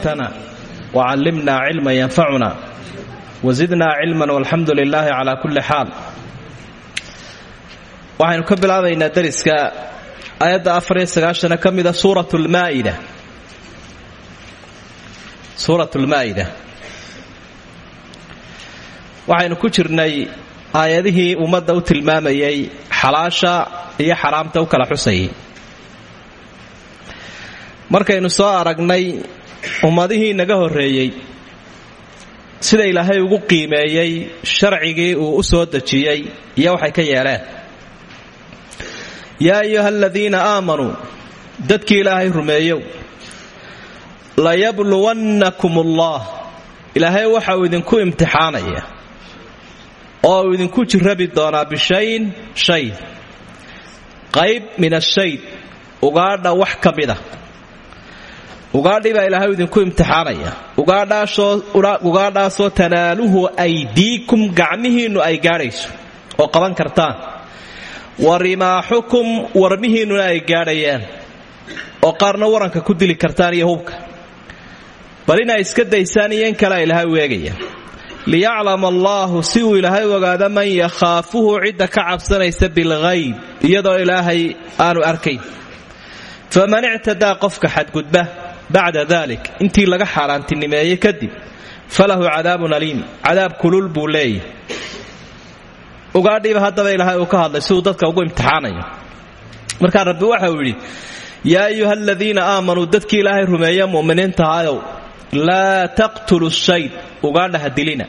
wafaqtana wacallimnaa cilman yanfacuna wasidnaa cilman walxamdu lilaahi calaa kulli xaal. Waxaynu ka bilaabaynaa dariska aayadda afariyo sagaashane ka mida ah suurat lmaa'ida suurat lmaa'ida waxaynu ku jirnay aayadihii ummadda u tilmaamayay xalaasha iyo xaraamta u kala xusayay soo aragnay ummadihii naga horreeyey. Sida ilaahay ugu qiimeeyey sharcigii uu u soo dejiyey iyo waxay ka yeeleen. Yaa ayuha aladiina aamanuu dadkii ilaahay rumeeyow layabluwannakum allah ilaahay waxa uu idinku imtixaanaya oo uu idinku jirabi doonaa bishayin shay. Qayb min ashay ugaadha wax ka mida ugaadhii baa ilaahay idinku imtixaanaya. Ugaadhaasoo tanaaluhu aydiikum gacmihiinnu ay gaadhayso oo qaban kartaan. Wa rimaaxukum warmihiinnuna ay gaadhayaan oo qaarna waranka ku dili kartaan iyo hubka. Bal inay iska daysaan iyo in kalea ilaahay u eegaya. Liyaclama allaahu si uu ilaahay ogaado man yakhaafuhu cidda ka cabsanaysa bilghayb iyadoo ilaahay aanu arkayn. Faman ictadaa qofka xadgudba bacda dalik intii laga xaaraantinimeeyey kadib falahu cadaabun aliim cadaab kulul buu leeyahy ugaadhiiba haddaba ilaahay uu ka hadlay siduu dadka ugu imtixaanayo. Markaa rabbi waxa uu yidhi yaa ayuha aladiina aamanuu dadkii ilaahay rumeeye mu'miniintahayow laa taqtulu shayd ugaadha ha dilina.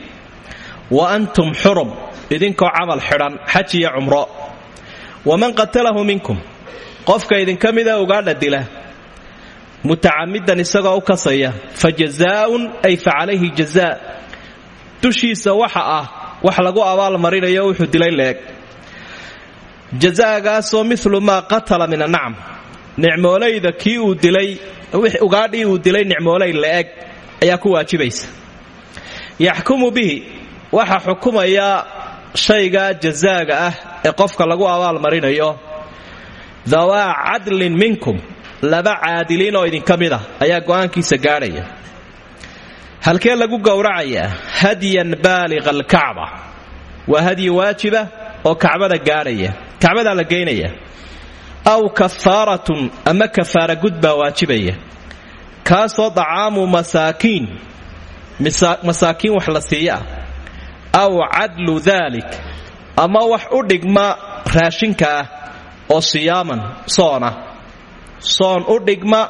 Wa antum xurum idinkoo camal xidhan xaj iyo cumro. Waman qatalahu minkum qofka idinka mida ugaadha dila mutacamidan isagoo u kasaya. Fa ay fa calayhi jazaa. Dushiisa waxa ah wax lagu abaalmarinayo wuxuu dilay leeg. Jazaagaasoo milu maa qatala min anacam nicmoolayda kii uu dilay ugaadhii uu dilay nicmoolay la-eg ayaa ku waajibaysa. Yaxkumu bihi waxa xukumaya shayga jazaaga ah ee qofka lagu abaalmarinayo. Dawaa cadlin minkum laba caadiliin oo idinka mid ah ayaa go'aankiisa gaadhaya halkee lagu gowracayaa? Hadyan baaliqa alkacba. Waa hadyi waajiba oo kacbada gaadhaya kacbadaa la geynaya aw kafaaratun ama kafaara gud baa waajibaya. Kaasoo dacaamu masaakiin. Masaakiin wax la siiya. Ah aw cadlu daalik ama wax u dhigma raashinka ah oo siyaaman soona soon u dhigma.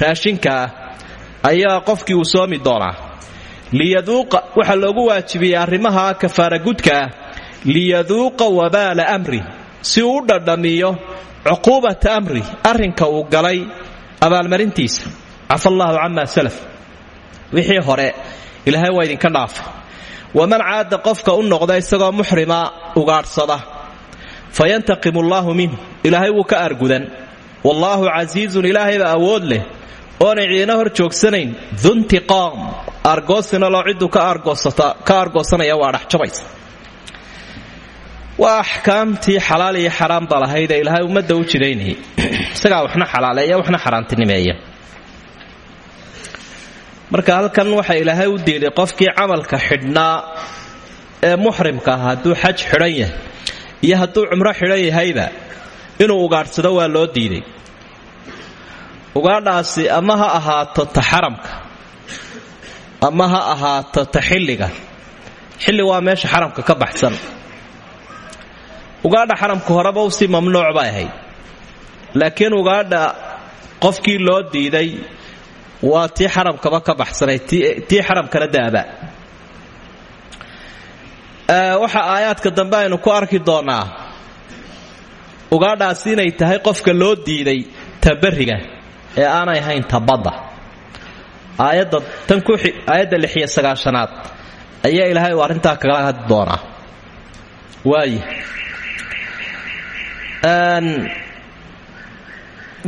Raashinka ayaa qofkii uu soomi doonaa. Liyaduuqa waxaa loogu waajibiyey arrimaha kafaara gudka. Ah liyaduuqa wabaala amri. Si uu u dhadhamiyo cuquubata amri arrinka uu galay abaalmarintiisa. Cafa allaahu camaa salaf. Wixii hore ilaahay waa idinka dhaafa waman caada qofka u noqda isagoo muxrima ugaadhsada fayantaqimu allaahu minhu. Ilaahay wuu ka aargudan wallaahu casiizun ilaahayba awood leh. Oonay ciidina hor joogsanayn duntiqaam. Aargoosina loo cidduu ka aargoosanaya waa dhexjabaysa waa axkaamtii xalaal iyo xaraamba lahayd ee ilaahay u jidaynayay isagaa waxna xalaaleeya waxna xaaraantinimeeya marka halkan waxa ilaahay u diiday qofkii camalka xidhnaa ee muxrimka ah hadduu xaj xidhan yahay iyo hadduu cumro xidhan yahayba inuu ugaadhsado waa loo diiday ugaadhaasi ama ha ahaato ta ama ha ahaato ta xilliga. Xilli waa meesha xaramka ka baxsan. Ugaadha xaramka horeba u sii mamnuuc bay ahayd. Laakiin ugaadha qofkii loo diiday waa tii xaramkaba ka baxsanay tii xaramkana daaba. Waxa aayaadka dambe aynu ku arki doonaa ugaadhaasi inay tahay qofka loo diiday tabariga ee aanay ahayn tabadda. Aayadda tan ku aayadda lixiyo sagaashanaad ayaa ilaahay uu arrintaa kagala hadli doonaa. Waaye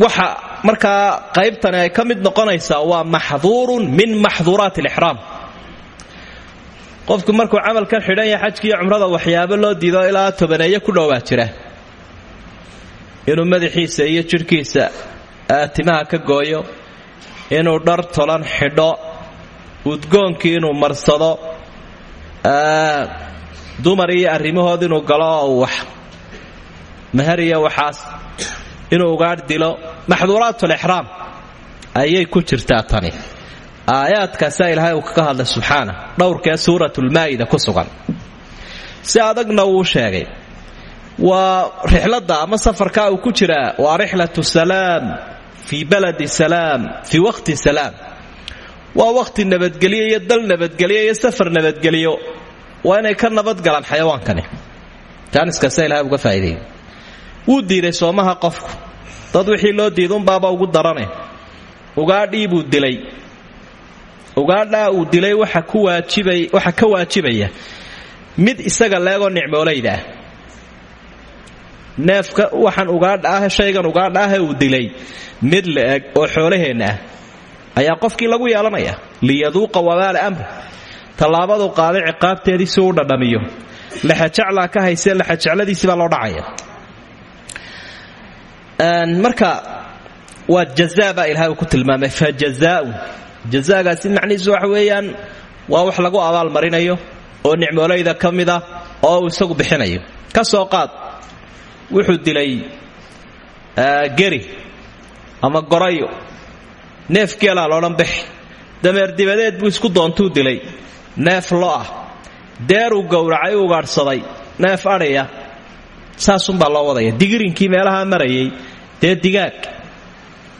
waxa markaa qaybtani ay ka mid noqonaysaa waa maxduurun min maxduuraat alixraam qofku markuu camalkan xidhan yahay xajkiiyo cumrada waxyaabo loo diido ilaa tobaneeyo ku dhowaa jira. Inuu madaxiisa iyo jidhkiisa timaha ka gooyo inuu dhar tolan xidho udgoonkii inuu marsado dumar iyo arrimahood inuu galo oo wax mahariya waxaas inuu ugaadh dilo. Maxduuraatulixraam ayay ku jirtaa tani. Aayaadkaasaa ilaahay uu kaga hadlay subxaana dhowrkee suuratulmaa'ida ku sugan. Si adagna sheegay waa rixladda ama safarka uu ku jiraa? Waa rixlatu salaam fii baladi salaam fii waqti salaam waa waqti nabadgelyo iyo dal nabadgelyo iyo safar nabadgelyo. waa inay ka nabadgalaan xayawaankani jaaniskaasa ilahay uga faa'iideeyey wuu diiday soomaha qofku. Dad wixii loo diidunbaaba ugu darane. Ugaadhii buu dilay. Ugaadhaa uu dilay waxa ka waajibaya. Mid isaga leegoo nicmoolayda neefka waxaan ugaadha ah shaygan ugaadha ah uu dilay. Mid la-eg oo xoolaheenna ah ayaa qofkii lagu yeelanaya. Liyaduuqa wabaala amri. Tallaabadu qaaday ciqaabteedii si u dhadhamiyo. Laxajaclaa ka haysee laxajecladiisii baa loo dhacaya. Marka waa jazaa baa ku tilmaamay. Fa jazaaun jazaagaasi macnihiisu waxa weeyaan waa wax lagu abaalmarinayo oo nicmoolayda ka mida oo isagu bixinayo. Ka soo qaad wuxuu dilay geri ama gorayo. Neef geelaa loodhan bixi. Dameer dibadeed buu isku doontuu dilay. Neef lo ah. Deeruu gowracay u ugaadhsaday neef adhiya saasunbaa loo wadaya. Digirinkii meelaha marayay dee digaag.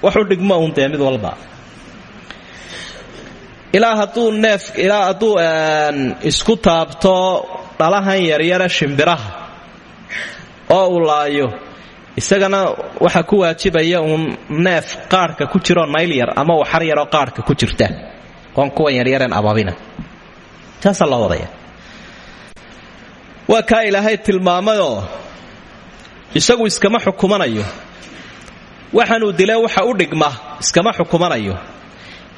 Waxu dhigmo uun dee mid walba. Ilaa hadduu neef ilaa hadduu isku taabto dhalahan yaryara shimbiraha oo uu laayo. Isagana waxaa ku waajibaya uun neef qaarhka ku jiroo nayl yar ama waxar yaroo qaarhka ku jirta. Oon kuwan yaryareen ababina taasaa loo wadaya waa kaa ilaahay tilmaamayoo isagu iskama xukumanayo. Waxaanuu dile waxa u dhigma iskama xukumanayo.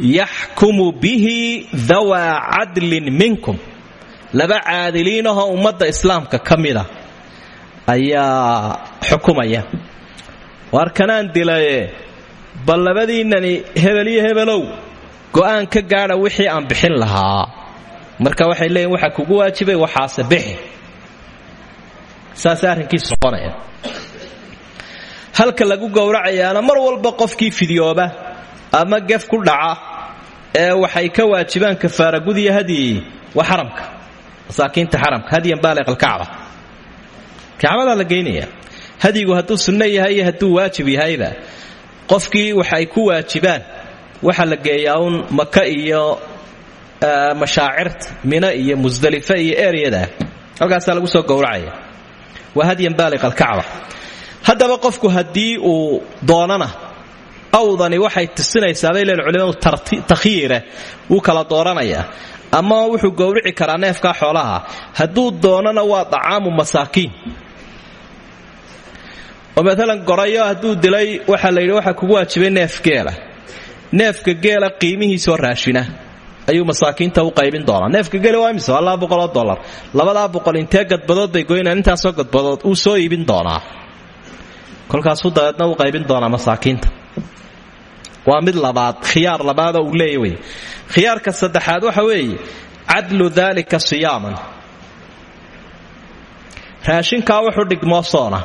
Yaxkumu bihi dawaa cadlin minkum. Laba caadiliinahoo ummadda islaamka ka mida ayaa xukumaya. Waar kanaan dilaye bal labadiinnani hebel iyo hebelow go'aan ka gaadha wixii aan bixin lahaa. Marka waxay leeyihiin waxa kugu waajibay waxaase bixi. Saasay arrinkiisu noqonaya. Halka lagu gowracayaana mar walba qofkii fidyooba ama gef ku dhaca ee waxay ka waajibaan kafaaragudiya hadyi waa xaramka masaakiinta xaramka hadyan baaliq alkacba kacbadaa la geynaya hadyigu hadduu sunno yahay iyo hadduu waajib yahayba qofkii waxa ay ku waajibaan. Waxa la geeyaa uun iyo mashaacirta mina iyo musdalife iyo eryada halkaasaa lagu soo gowracaya. Waa hadyan baaliq alkacba. Haddaba qofku haddii uu doonana awdani waxay tusinaysaa bay leen culimadu takhyiire wuu kala dooranayaa ama wuxuu gowrici karaa neefkaa xoolaha. Hadduu doonana waa dacaamu masaakiin oo maalan gorayo hadduu dilay waxaa la yidhi waxaa kugu waajibay neef geela. Neefka geela qiimihiisoo raashina ayuu masaakiinta u qaybin doonaa. Neefka geela waa imise boqoloo dollar. Labadaa boqol intee gadbadood bay goynaan intaasoo gadbadood uu soo iibin doonaa. Kolkaasuu dabeedna u qaybin doonaa masaakiinta. Waa mid labaad khiyaar labaadoo uu leeya khiyaarka saddexaad waxa weeye cadlu daalika siyaaman. Raashinkaa wuxuu dhigmoo soona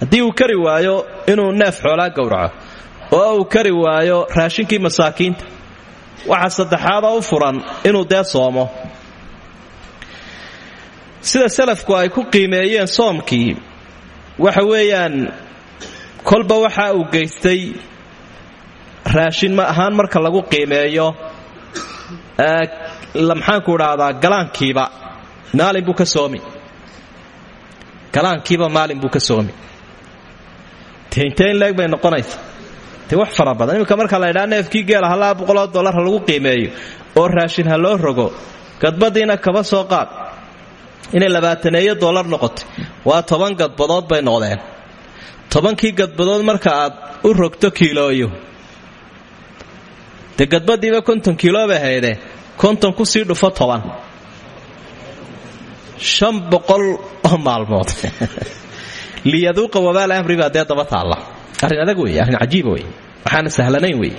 haddii uu kari waayo inuu neef xoolaa gowraco oo uu kari waayo raashinkii masaakiinta waxa saddexaadoo u furan inuu dee soomo. Sida salafku ay ku qiimeeyeen soomkii waxa weeyaan kolba waxa uu geystay raashin ma ahaan marka lagu qiimeeyo maxaanku idhaahdaa galaankiiba maalin buu ka soomi. Galaankiiba maalin buu ka soomi intee in leeg bay noqonaysa. Te wax fara badan. Iminka marka la ydhaa neefkii geela halaa boqoloo dollar ha lagu qiimeeyo oo raashin ha loo rogo gadbadiina kaba soo qaad. Inay labaataneeyo dollar noqotay. Waa toban gadbadood bay noqdeen. Tobankii gadbadood marka aad u rogto kiilooyo dee gadbadiiba konton kiilo bay haydee konton ku sii dhufo toban. Shan boqol oo maalmood liyaduuqa wabaal amri baa dee daba taalla arrin adag wey arrin cajiiba wey waxaana sahlanayn wey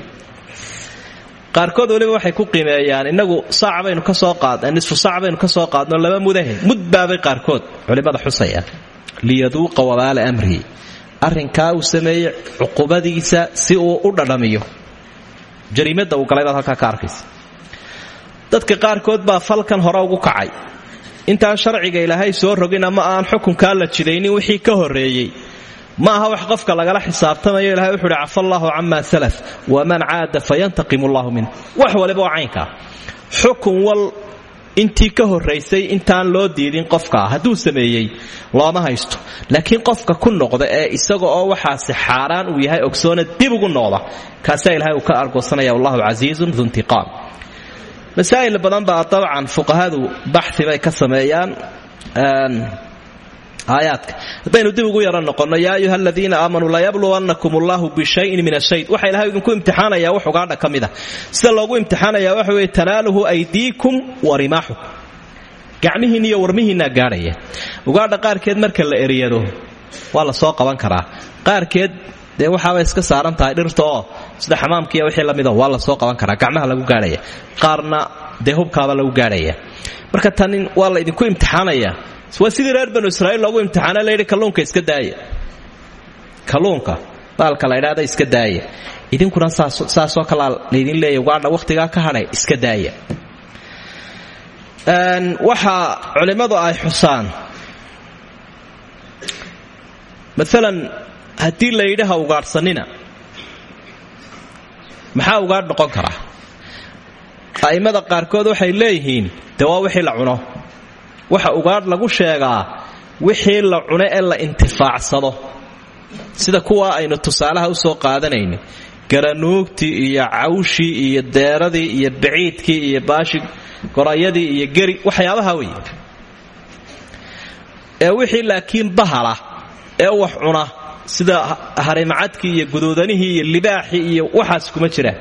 qaarkood waxay ku qiimeeyaan inagu saac baynu ka soo qaad nisfu saac baynu ka soo qaadno laba mudahe mudbaabay qaarkood culimmada xusayaan liyaduuqa wabaala amrihi arrinkaa uu sameeyey cuqubadiisa si uu u dhadhamiyo jariimadda uu galay baad ka arkaysa dadka qaarkood baa falkan hore ugu kacay intaan sharciga ilaahay soo rogin ama aan xukunkaa la jidaynin wixii ka horreeyey. Ma aha wax qofka lagala xisaabtamayo ilahay wuxuuhi cafa allaahu camaa salaf waman caada fayantaqimu allahu minh wax waliba caynkaa xukun wal intii ka horraysay intaan loo diidin qofkaa hadduu sameeyey looma haysto. Laakiin qofka ku noqda ee isaga oo waxaasi xaaraan uu yahay ogsoona dib ugu noqda kaasaa ilahay uu ka argoosanaya wallahu casiizun duntiqaam masaa'il badan baa dabcan fuqahadu baxi bay ka sameeyaan aayaadka. Haddaynu dib ugu yaro noqonno yaa ayuha aladiina aamanuu layabluwannakum allahu bishayin min ashayd waxa ilahay idinku imtixaanaya wax ugaadha ka mid a sida loogu imtixaanaya waxa weye tanaaluhu aydiikum wa rimaaxukum gacmihiinna iyo warmihiinaa gaadhaya. Ugaadha qaarkeed marka la eryado waa la soo qaban karaa. Qaarkeed dee waxaabay iska saaran tahay dhirta oo sida xamaamkiiyo wixii lamida waa la soo qaban karaa gacmaha lagu gaadhaya qaarna dee hubkaaba lagu gaadhaya. Marka tan waa la idinku imtixaanaya. Waa sidii reer banu israiil loogu imtixaana layidhi kalluunka iska daaya kalluunka baalka la ydhahda iska daaya idinkuna saasoo kalaa laydin leeya ugaadha wakhtigaa ka hadhay iska daaya waxa culimmadu ay xusaan. Maalan haddii la yidhi ha ugaadhsanina maxaa ugaadh noqon karaa? A'immada qaarkood waxay leeyihiin dee waa wixii la cuno. Waxa ugaadh lagu sheegaa wixii la cuno ee la intifaacsado. Sida kuwa aynu tusaalaha u soo qaadanayni garanuugtii iyo cawshii iyo deeradii iyo baciidkii iyo baashi gorayadii iyo geri waxyaabaha wey ee wixii laakiin bahala ee wax cuna sida harimacadkii iyo guduudanihii iyo libaaxii iyo waxaas kuma jiraan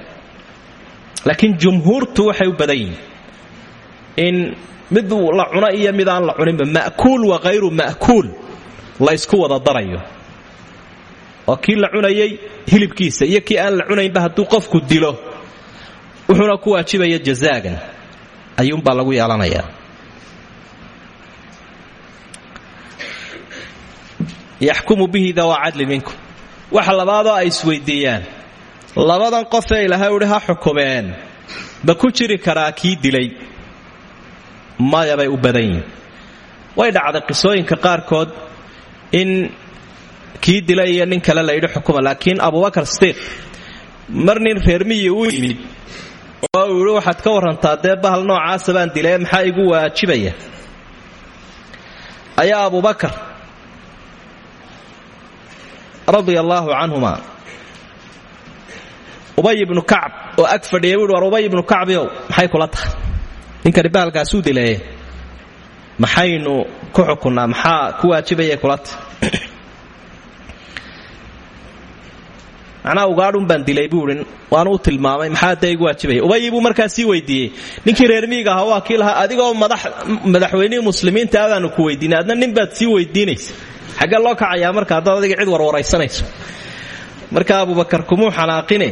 laakiin jumhuurtu waxay u badan in mid la cuno iyo mid aan la cuninba ma'kuul wa hayru ma'kuul la ysku wada darayo. Oo kii la cunayay hilibkiisa iyo kii aan la cunaynba hadduu qofku dilo. Wuxuuna ku waajibaya jazaagan. Ayuumbaa lagu yeelanayaa yaxkumu bihi dawaa cadli minkum. Waxa labaadoo ay isweydiiyaan. Labadan qofee ilaahay uhi ha xukumeen. Ma ku jiri karaa kii dilay. Maya bay u badan yihiin way dhacday qisooyinka qaarkood in kii dilay iyo nin kale la yidhi xukuma laakiin abubakar sidiiq mar nin reermiyi u yimid oo uu yidhi waxaad ka warrantaa dee bahal noocaasa baan dilay maxaa igu waajibaya? Ayaa abubakar radia allaahu canhuma ubay ibnu kacb oo ag fadhiya wuhi war ubay ibnu maxay kula tahay? Ninkani bahalkaasuu dileeye maxaynu ku xukunnaa maxaa ku waajibaya kula tahay? Macnaha ugaadhun baan dilay buuhi waanu tilmaamay maxaa dee igu waajibaya ubayi buu markaa sii weydiiyey ninkii reer miiga ahaa waa kii lahaa adigoo madaxweynihii muslimiinta adaanu ku weydiinay nin baad sii weydiinaysa xaggee loo kacayaa marka haddaad adiga cid warwaraysanayso. Marka abubakar kumuu xanaaqine.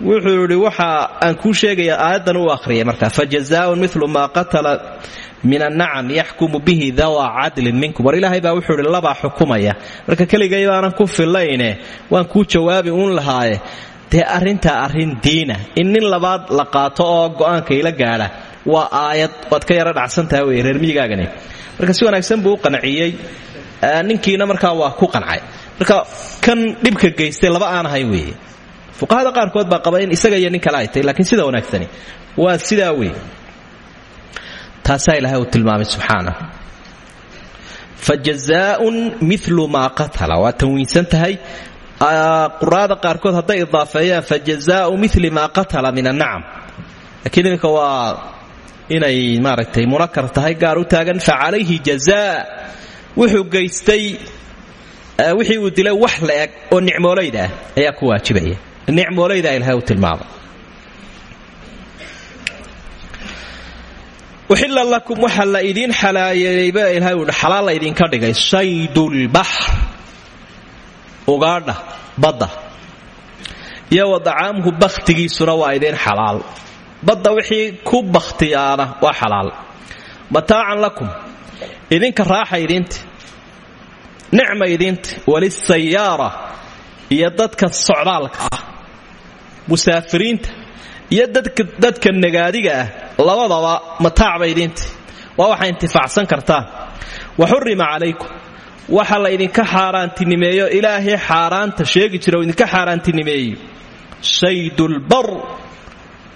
Wuxuu yidhi waxa aan kuu sheegaya aayaddan u akhriyay marka fajazaaun milu maa qatala min annacam yaxkumu bihi dawaa cadlin minkum. War ilaahay baa wuxuu idhi labaa xukumaya. Marka keligay baanan ku fillayne waan kuu jawaabi uun lahaaye. Dee arrintaa arrin diina. In labaad la qaato oo go'aanka ila gaadha waa aayad waad ka yara dhacsantaha wey reer marka si wanaagsan buu u ninkiina markaa waa ku qancay. Marka kan dhibka geystay laba aan ahayn weeye. Fuqahada qaarkood baa qaba in isaga iyo nin kale ay tahy laakiin sida wanaagsani waa sidaa wey taasaa ilaahay uu tilmaamay subxaana. Fa jazaaun milu maa qatala. Waa tanwiinsan tahay. Quraada qaarkood hadday idaafeeyaan fa jazaau mili maa qatala min annacam laakiin iminka waa inay maaragtay munakar tahay gaar u taagan fa calayhi jazaa wuxuu geystay wixii uu dilay wax la eg oo nicmoolayda ah ayaa ku waajibaya. Nicmoolayda ilahay uu tilmaamay uxilla lakum waxa la idiin xalaayeeyba ilahay uu xalaal la idinka dhigay. Saydulbaxr ugaadha badda. Iyo wa dacaamuhu bakhtigiisuna waa idiin xalaal. Badda wixii ku bakhtiyaana waa xalaal. Mataacan lakum idinka raaxa idiinti nicma idiinti walisayaara iyo dadka socdaalka ah. Musaafiriinta. Iyo dadka nagaadiga ah. Labadaba mataacba idiinti waa waxaa intifaacsan kartaan wa xurima calaykum. Waxa la idinka xaaraantinimeeyo. Ilaahay xaaraanta sheegi jira oo idinka xaaraantinimeeyey shaydulbar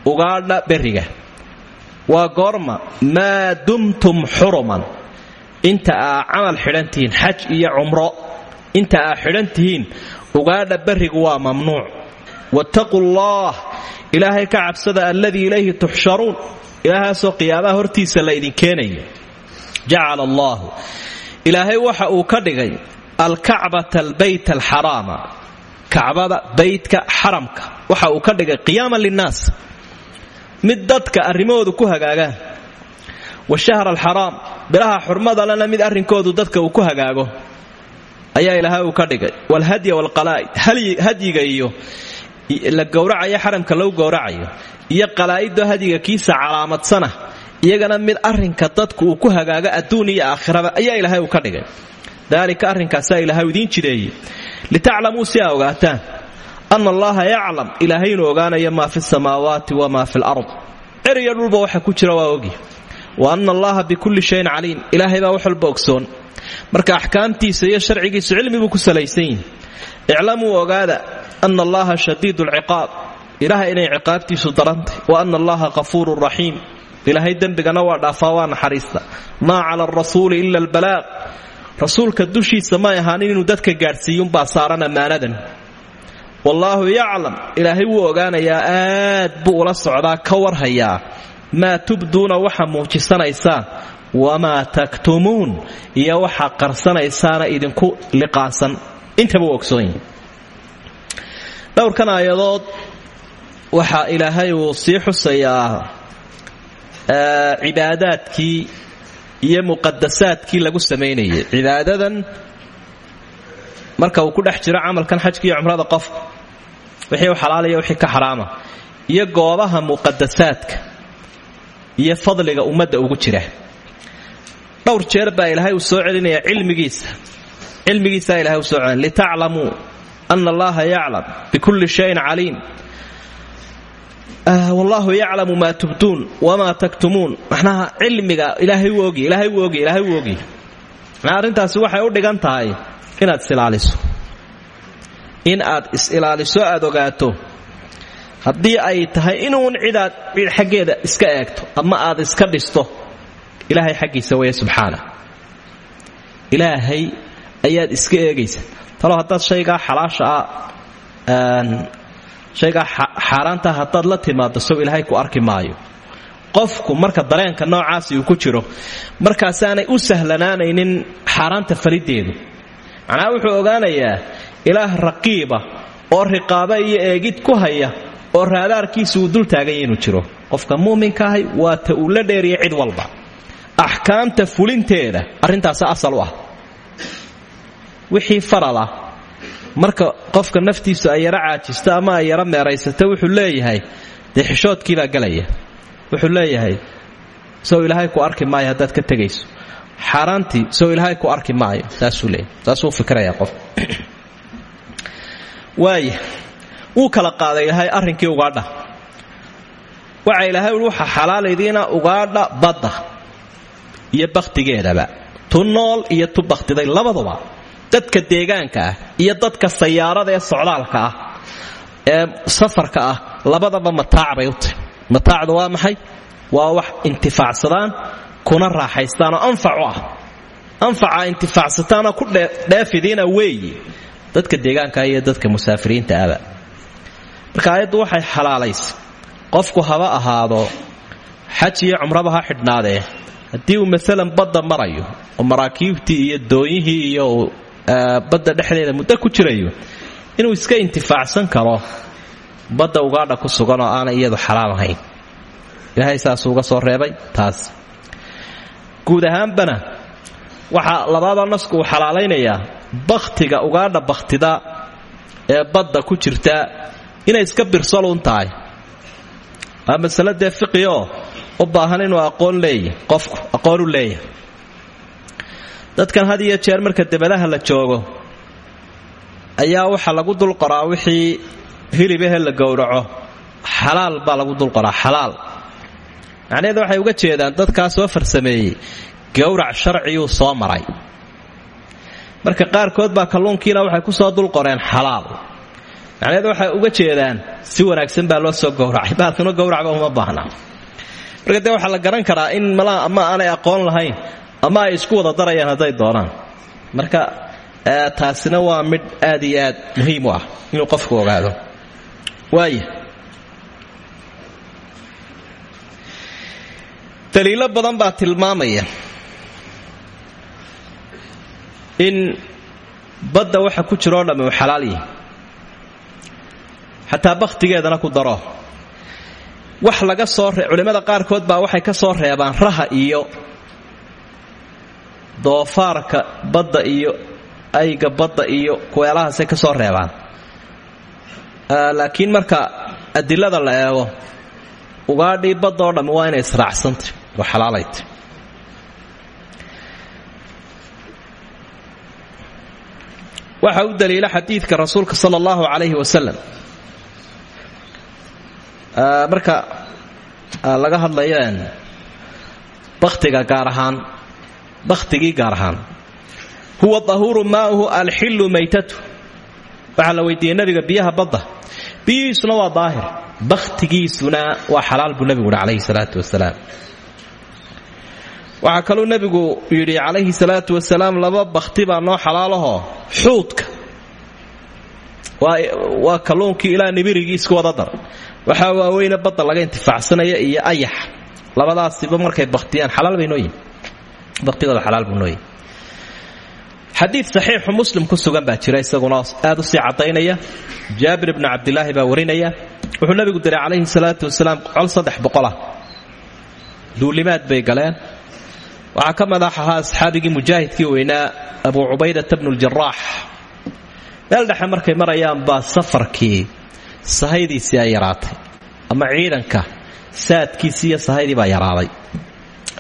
ugaadha berriga. Waa goorma. Maa dumtum xuruman inta aa camal xidhan tihiin xaj iyo cumro. Inta aa xidhan ugaadha berrigu waa mamnuuc. Wattaquu allah ilaahay ka cabsada alladii ilayhi tuxsharuun. Ilaahaasoo qiyaamaha hortiisa la idin keenaya. Jacala ilaahay waxa uu ka dhigay alkacbata albayt alxaraama kacbada baydka xaramka waxa uu ka dhigay qiyaaman linnaas. Mid dadka arrimahoodu ku hagaagaan. Wa shahra alxaraam bilaha xurmadalena mid arrinkoodu dadka uu ku hagaago. Ayaa ilaahay uu ka dhigay. Walhadya walqalaa'id hadyiga iyo la gowracayo xaramka lagu gowracayo. Iyo qalaa'idoo hadyiga kiisa calaamadsana iyagana mid arrinka dadku uu ku hagaago adduun iyo aakhiraba ayaa ilaahay uu ka dhigay. Daalika arrinkaasaa ilaahay idiin jireeyey litaclamuu si aa ogaataan. Ana allaha yaclam. Ilaahay inuu ogaanayo maa fi samaawaati wamaa fi lard ceriyo dhulba waxa ku jira waa ogi wa ana allaha bikulli shayin caliim. Ilaahay baa wax walba ogsoon. Marka axkaamtiisa iyo sharcigiisu cilmi buu ku salaysan yihi iclamuu ogaada ana allaha shadiid lciqaab ilaahay inay ciqaabtiisu darantay. Wa ana allaha qafuurun raxiim ilaahay dembigana waa dhaafaa waa naxariista. Maa cala arasuuli ila albalaaq. Rasuulka dushiisa may ahaanin inuu dadka gaadhsiiyumbaa saaran ammaanadan wallaahu yaclam. Ilaahay wuu ogaanayaa aad buu ula socdaa ka warhayaa maa tubduuna waxa muujisanaysaan wamaa taktumuun iyo waxa qarsanaysaana idinku liqaasan intaba u ogsoonyihi dhowrkan aayadood waxa ilaahay uu sii xusayaa cibaadaadkii iyo muqadasaadkii lagu samaynayay cibaadadan marka uu ku dhex jiro camalkan xajka iyo cumrada qofka wixii u xalaalaya wixii ka xaraama iyo goobaha muqadasaadka iyo fadliga ummadda ugu jira. Dhowr jeer baa ilaahay uu soo celinaya cilmigiisa. Cilmigiisaa ilahay uu soo celin litaclamuu ana allaha yaclam bikulli shayin caliim. Wallaahu yaclamu maa tubduun wamaa taktumuun. Macnaha cilmiga ilaahay wuu ilaahay wuu ilaahay wuu ogi. Waxay u dhigan tahay inaad is-ilaaliso in aad is-ilaaliso aad ogaato haddii ay tahay inuun cidaad cid xaggeeda iska eegto ama aad iska dhisto ilaahay xaggiisa weeye subxaana. Ilaahay ayaad iska eegaysa talo haddaad shaygaa xalaasha ah shaygaa xaaraanta haddaad la timaado sow ilaahay ku arki maayo. Qofku marka dareenka noocaasi uu ku jiro markaasaanay u sahlanaanaynin xaaraanta falideedu macnaha wuxuu ogaanayaa ilaah raqiiba oo riqaaba iyo eegid ku haya oo raadaarkiisa uu dul taaganya inuu jiro. Qofka muuminkaahay waa ta uu la dheeriya cid walba. Axkaamta fulinteeda arrintaasa asal u ah. Wixii faralah marka qofka naftiisu ay yaro caajisto ama ay yaro meeraysato wuxuu leeyahay dee xishoodkiibaa gelaya wuxuu leeyahay sow ilaahay ku arki maayo haddaad ka tegayso. Xaaraantii sow ilaahay ku arki maayo. Saasuu leeyahy saasuu fikiraya qof waaya wuu kala qaaday ilaahay arrinkii ugaadha. Waxa ilaahay ui waxa xalaalaydiina ugaadha badda iyo bakhtigeedaba. Tu iyo tu bakhtiday dadka deegaanka ah iyo dadka sayaarada ee socdaalka ah ee safarka ah labadaba mataac bay u tahy mataacdu waa maxay? Waa wax intifaacsadaan kuna raaxaystaan oo anfac u ah. Anfaca intifaacsataanoo ku dheefidiina weeyi. Dadka deegaanka iyo dadka musaafiriinta aba marka aayaddu waxay xalaalaysay qofku haba ahaado xaj iyo cumraba ha xidhnaadee haddii uu maalan badda marayo oo maraakiibtii iyo dooyihii iyo badda dhexdeeda muddo ku jirayo inuu iska intifaacsan karo badda ugaadha ku sugan oo aanay iyadu xalaal ahayn. Ilaahay saasuu uga soo reebay taas. Guud ahaanbana waxaa labaada nasku uu xalaalaynayaa bakhtiga ugaadha bakhtida ee badda ku jirta inay iska birsaluun tahay. Waa masale dee fiqi oo u baahan inuu aqoon leeyahy qofku aqoon u leeyahay. Dadkan had iyo jeer marka debadaha la joogo ayaa waxaa lagu dul qoraa wixii hilibahe la gowraco. Xalaal baa lagu dul qoraa xalaal. Macnaheedu waxay uga jeedaan dadkaa soo farsameeyey gowrac sharciyuu soo maray. Marka qaarkood baa kalluunkiina waxay ku soo dul qoreen xalaal macnaheedu waxay uga jeedaan si wanaagsan baa loo soo gowracay baalkano gowracba uma baahna. Marka dee waxaa la garan karaa in malaa ama aanay aqoon lahayn ama ay isku wada darayaan hadday doonaan. Marka taasina waa midh aad iyo aad muhiim u ah inuu qofku ogaado. Waaya daliilo badan baa tilmaamaya in badda waxa ku jiroo dhamme uu xalaal yahay xataa bakhtigeedana ku daro. Wax laga soo culimmada qaarkood baa waxay ka soo reebaan raha iyo doofaarka badda iyo ayga badda iyo kuweelahaasay ka soo reebaan. Laakiin marka adilada la eego ugaadhii badda oo dhammi waa inay israacsantay oo xalaalaytay waxa u daliila xadiidka rasuulka sala allahu calayhi wasalam marka laga hadlayo bakhtiga gaar ahaan bakhtigii gaar ahaan. Huwa dahuuru maauhu alxillu maytatu. Waxaa la weydiiyey nabiga biyaha badda. Biyihiisuna waa daahir. Bakhtigiisuna waa xalaal buu nebigu calayhi salaatu wasalaam waxaa kaluu nebigu yidhi calayhi salaatu wasalaam laba bakhti baa noo xalaalahoo xuudka. Waa kalluunkii ilaa nibirigii isku wada dar waxaa waaweyne badda laga intifaacsanaya iyo ayax. Labadaasiba markay bakhtiyaan xalaal bay nooyihin bakhtigooda xalaal buu nooyihi xadiid saxiixu muslim ku sugan baa jira isaguna aad u sii caddaynaya. Jaabir ibnu cabdilaahi baa warinaya. Wuxuu nabigu diray calayhi salaatu wasalaam col saddex boqolah duulimaad bay galeen. Waxaa ka madax ahaa asxaabigii mujaahidkii weynaa abuu cubaydata bnu ljaraax meel dhexe markay marayaan baa safarkii sahaydiisii ay yaraatay. Ama ciidanka saadkiisii iyo sahaydii baa yaraaday.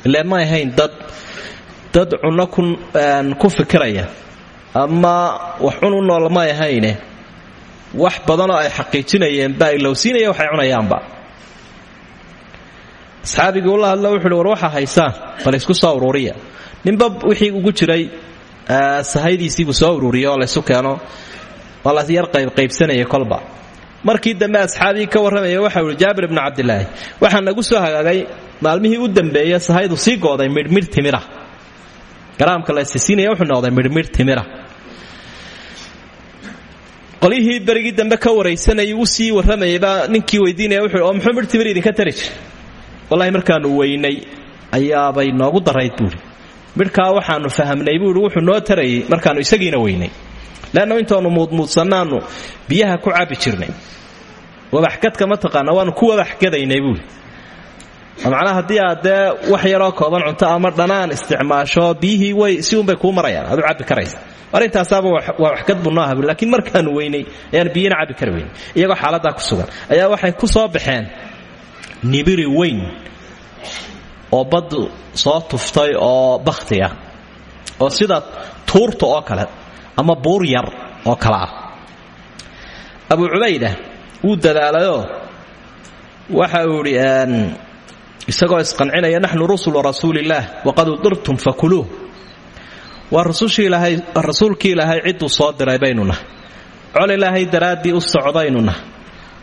Ile ma ahayn dad dad cunno ku fikiraya. Ama wax cun u wax badanoo ay xaqiijinayeen baa ilowsiinaya waxay cunayaanba. Asxaabigii ula hadlo wuxuuhi war waxaa haysaan bal isku soo ururiya. Ninba wixii ugu jiray sahaydiisiibuu soo ururiya oo laysu keeno waa la yar qaybqaybsanaya kolba markii dambe asxaabigii ka warramaya waxau ihi jaabir ibnu cabdilaahi waxaa nagu soo hagaagay maalmihii u dambeeya sahaydu sii gooday midhmidh timira. Garaamka la sisiinaya wuxuu noqday midhmidh timira. Qolyihii berigii dambe ka waraysanayay u sii warramayaybaa ninkii weydiinaya wuxuu oo muxuu midh timir idinka tari jir wallahi markaannu weynay ayaabay noogu darayd buuhi midhkaa waxaannu fahamnay buuhi wuxuu noo tarayay markaannu isagiina weynay leannu intaannu muudmuudsanaannu biyaha ku cabbi jirnay wabaxgadka ma taqaana waannu ku wabaxgadaynay buuhi macnaha haddii aad dee wax yaroo kooban cunto ama dhanaan isticmaasho biyihii way si unbay kuu marayaan aad u cabbi karaysa arintaasaaba waa waxgad buu noo habi laakiin markaannu weynay ayaan biyina cabbi kari weynay iyagoo ku sugan ayaa waxay ku soo baxeen nibiri weyn oo baddu soo tuftay oo bakhti oo sida tuurta oo kale ama buur yar oo kale ah. Abu cubayda wuu waxa uu idhi isagoo isqancinaya naxnu rusulu rasuuliillaah waqad udirtum fakuluuh. Waa rasuulkii ilaahay cidduu soo diray baynu nahay col ilaahay daraaddii u socdaynu nahay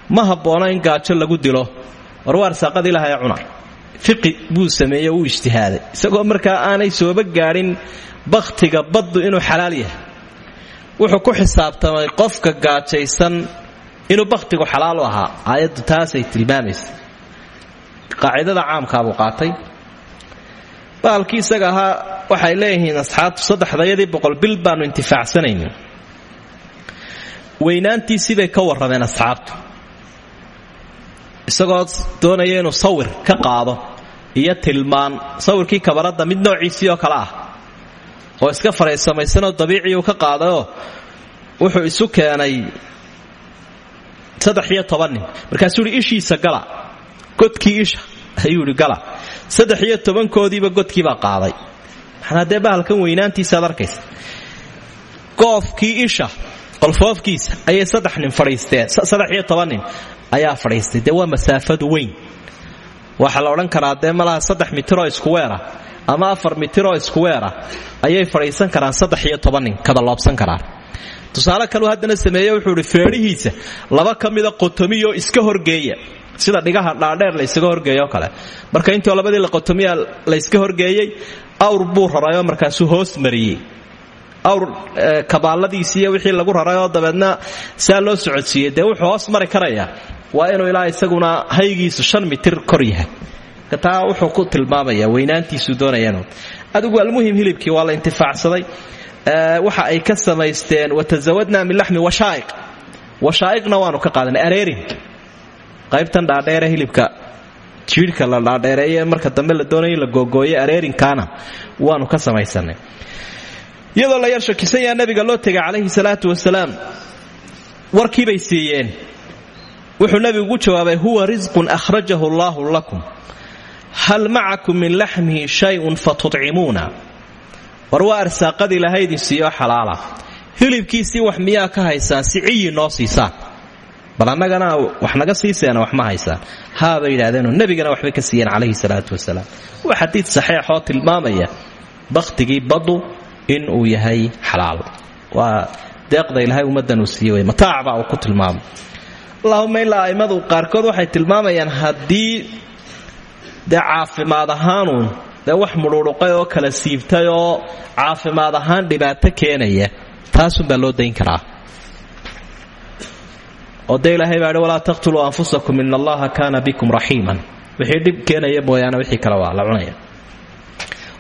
ma habboona in gaajo lagu dilo. Warwaar saaqad ilaahay cuna. Fiqi buu sameeyey uu ijtihaaday. Isagoo markaa aanay sooba gaadhin bakhtiga baddu inuu xalaal yahay wuxuu ku xisaabtamay qofka gaajaysan inuu bakhtigu xalaal u ahaa. Aayaddu taasay tilmaamaysa. Qaacidada caamkaabuu qaatay. Baalkii isaga ahaa waxay leeyihiin asxaabtu saddexdayadii boqol bil baannu intifaacsanayn weynaantiisibay ka warrameen asxaabtu. Isagoo doonaya inuu sawir ka qaado iyo tilmaan. Sawirkii kabaradda mid noociisii oo kale ah oo iska faraysamaysanoo dabiiciiuu ka qaadayoo wuxuu isu keenay saddex iyo toban nin. Markaasuu ihi ishiisa gala. Godkii isha ayuu gala. Saddex iyo tobankoodiiba godkiibaa qaaday. Maxanaa dee bahalkan weynaantiisaad arkaysa? Goofkii isha qolfoofkiisa ayay saddex nin fadhiisteen saddex nin ayaa fadhiistay. Waa masaafadu weyn. Waxaa la odhan karaa dee malaha saddex mitiroo iskuweera ama afar mitiroo iskuweera ayay fadhiisan karaan saddex iyo toban nin kada loobsan karaan. Tusaale kaleu haddana sameeye wuxuu idhi laba ka mida iska horgeeya sida dhigaha dhaadheer laysaga horgeeyo kale. Marka intoo labadii la qotomiya layska horgeeyey awr buu rarayoo markaasuu hoos mariyey. Awr kabaalladiisiiyo wixii lagu rarayoo dabeedna saa loo socodsiiyey. Dee wuxuu hoos mari karayaa. Waa inuu ilaa isaguna haygiisu shan mitir kor yahay taa wuxuu ku tilmaamaya weynaantiisuu doonayaan. Adigu almuhim hilibkii waa la intifaacsaday. Waxa ay ka samaysteen watazawadna min laxmi washaa'iq washaa'iqna waanu ka qaadanay areerin. Qaybtan dhaadheere hilibka jiidhka la dhaadheereeye marka dambe la doonaya la googooye areerinkaana waanu ka samaysanay. Iyadoo la yar shakisan yaha nabiga loo tegay calayhi salaatu wasalaam warkiibay siiyeen. Wuxuu nabigu ugu jawaabay huwa risqun ahrajahu allaahu lakum hal macakum min laxmihi shayun war waa arsaaqadii lahaydin siiyoo xalaala. Hilibkiisii wax miyaa ka haysaan si ciyi noo siisaan bal annagana wax naga siiseena wax ma haysaan. Haabay yidhahdeenoo nebigana waxbay ka siiyeen calayhi salaatu wasalaam. Waa xadiid saxiixoo tilmaamaya bakhtigii baddu in uu yahay xalaal. Waa deeqda ilaahay ummaddan uu siiye wey mataac ku tilmaamay. Allahuma ilaa a'immadu qaarkood waxay tilmaamayaan haddii dee caafimaad ahaanuun dee wax mudhuudhuqay oo kala siibtay oo caafimaad ahaan dhibaato keenaya taasunbaa loo dayn karaa. Oo dee baa hi walaa anfusakum in allaha bikum raxiiman wixii dhib keenaya mooyaane wixii kale waa la cunaya.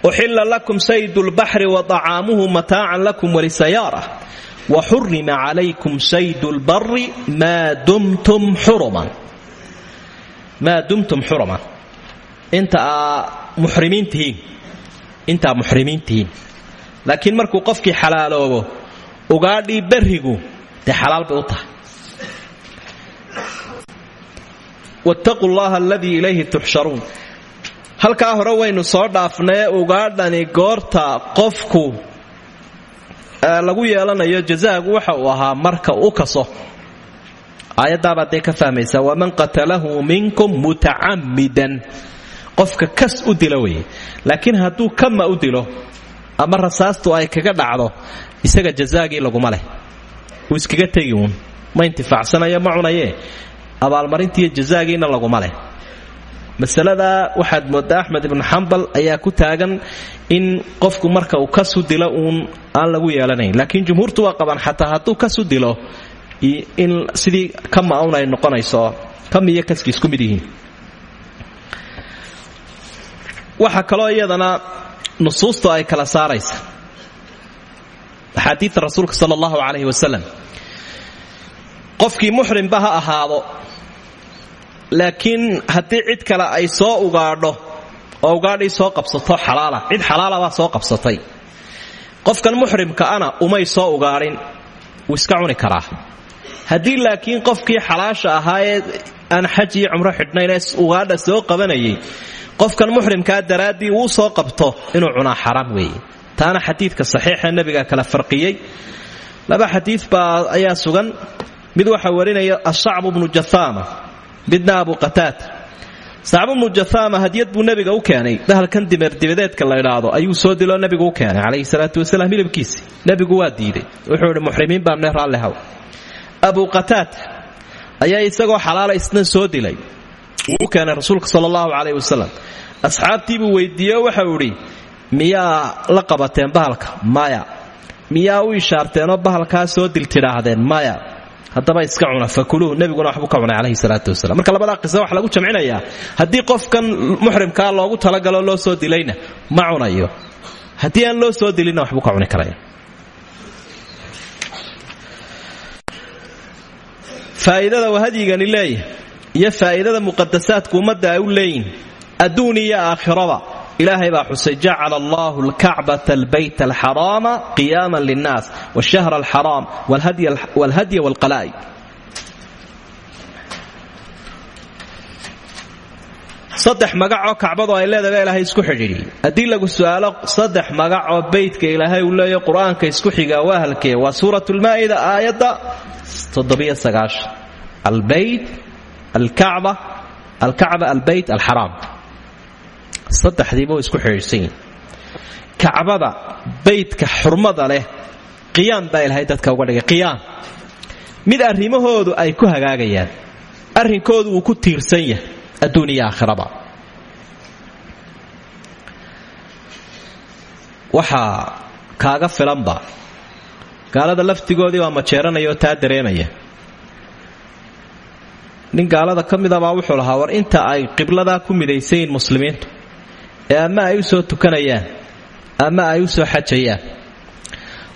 Uxilla lakum saydu lbaxri wa طacaamuhu mataacan lakum walisayaara waxurima calaykum saydu lbari maa dumtum xuruman maa dumtum xuruman inta aa muxrimiin tihiin. Intaa muxrimiin tihiin. Laakiin markuu qofkii xalaaloobo ugaadhii berrigu dee xalaal bay u tahay. Wattaquu llaha ilayhi tuxsharuun halkaa hore waynu soo dhaafnaye ugaadhani goorta qofku lagu yeelanayo jazaagu waxa uu ahaa marka u kaso. Aayaddaabaa dee ka fahmaysaa waman qatalahu minkum mutacammidan qofka kas u dila weye laakiin hadduu kama u dilo ama rasaastu ay kaga dhacdo isaga jazaagii laguma leh. Wuu iskaga tegi ma intifaacsanayo ma cunayee. Abaalmarintiiyo jazaagiina laguma leh. Waxaad moodaa axmed ibnu xambal ayaa ku taagan in qofku marka uu kasu dilo uun aan lagu yeelanayn. Laakiin jumhuurtu waa qabaan xataa hadduu kasu dilo in sidii kama un ay noqonayso kamiyo kaski isku mid waxaa kaloo iyadana nusuustu ay kala saaraysa. Axaadiida rasuulka sala allahu calayhi wasalam qofkii muxrimba ha ahaado laakiin haddii cid kale ay soo ugaadho oo ugaadhii soo qabsato xalaala cid xalaalabaa soo qabsatay. Qofkan muxrimka ana umay soo ugaadhin wuu iska cuni karaa. Haddii laakiin qofkii xalaasha ahaa ee aan xaj iyo cumro xidhnayn ee soo qabanayay qofkan muxrimkaa daraaddii uu soo qabto inuu cunaa xaraam weeye. Taana xadiidka saxiixa nebiga kala farqiyey. Laba xadiid baa ayaa sugan. Mid waxaa warinaya ashacbu bnu jahaama midna abu qataada sacbu bnu jahaama hadiyad buu nebiga u keenay. Dahalkan dimeerdibadeedka la idhaahdo ayuu soo diloo nebigu u keenay calayhi salaatu wasalaam hilibkiisi. Nebigu waa diiday. Wuxuu idhi muxrimiin baa nee raalli haw abu qataada ayaa isagoo xalaala isna soo dilay wuu keenay rasuulka sala allahu calayh wasalam asxaabtiibuu weydiiye oo waxau miyaa la qabateen bahalka? Maya miyaa u ishaarteenoo bahalkaa soo dil tidhaahdeen maya haddaba iska cuna fakuluuhu nebiguna waxbuu ka cunay calayhi salaatu wasalam marka labadaa qisa waxaa lagu jamcinayaa haddii qofkan muxrimkaa loogu talagaloo loo soo dilayna ma cunayo. Haddii aan loo soo dilinna waxbuu ka cuni karaya. Faa'iidada wahadyigani leeyahay iyo faa'iidada muqadasaadku ummadda ay u leeyihiin adduun iyo ilaahay baa xusay jacala allahu alkacbata albayt alxaraama qiyaama linnaas washahra alxaraam walhadya walqalaa'id saddex magacoo kacbadu ay leedahay baa ilaahay isku xidhiidhiyey haddii lagu su'aalo saddex magac oo beydka ilaahay uu leeyahy qur'aanka isku xigaa waa halkee? Waa suuratulmaa'ida aayadda toddobiyo sagaashan. Albeyt alkacba alkacba albeyt alxaraam saddexdiiba way isku xidhiidhsan yihiin kacbada beydka xurmada leh qiyaam baa ilaahay dadka uga dhigay qiyaam mid arrimahoodu ay ku hagaagayaan arrinkoodu uu ku tiirsan yahay adduun iyo aakhiraba waxaa kaaga filanba gaalada laftigoodii baa majeeranaya oo taa dareemaya nin gaalada ka midabaa wuxuu lahaa war inta ay qibladaa ku midaysan yihiin muslimiintu ee ama ay u soo tukanayaan ama ay u soo xajayaan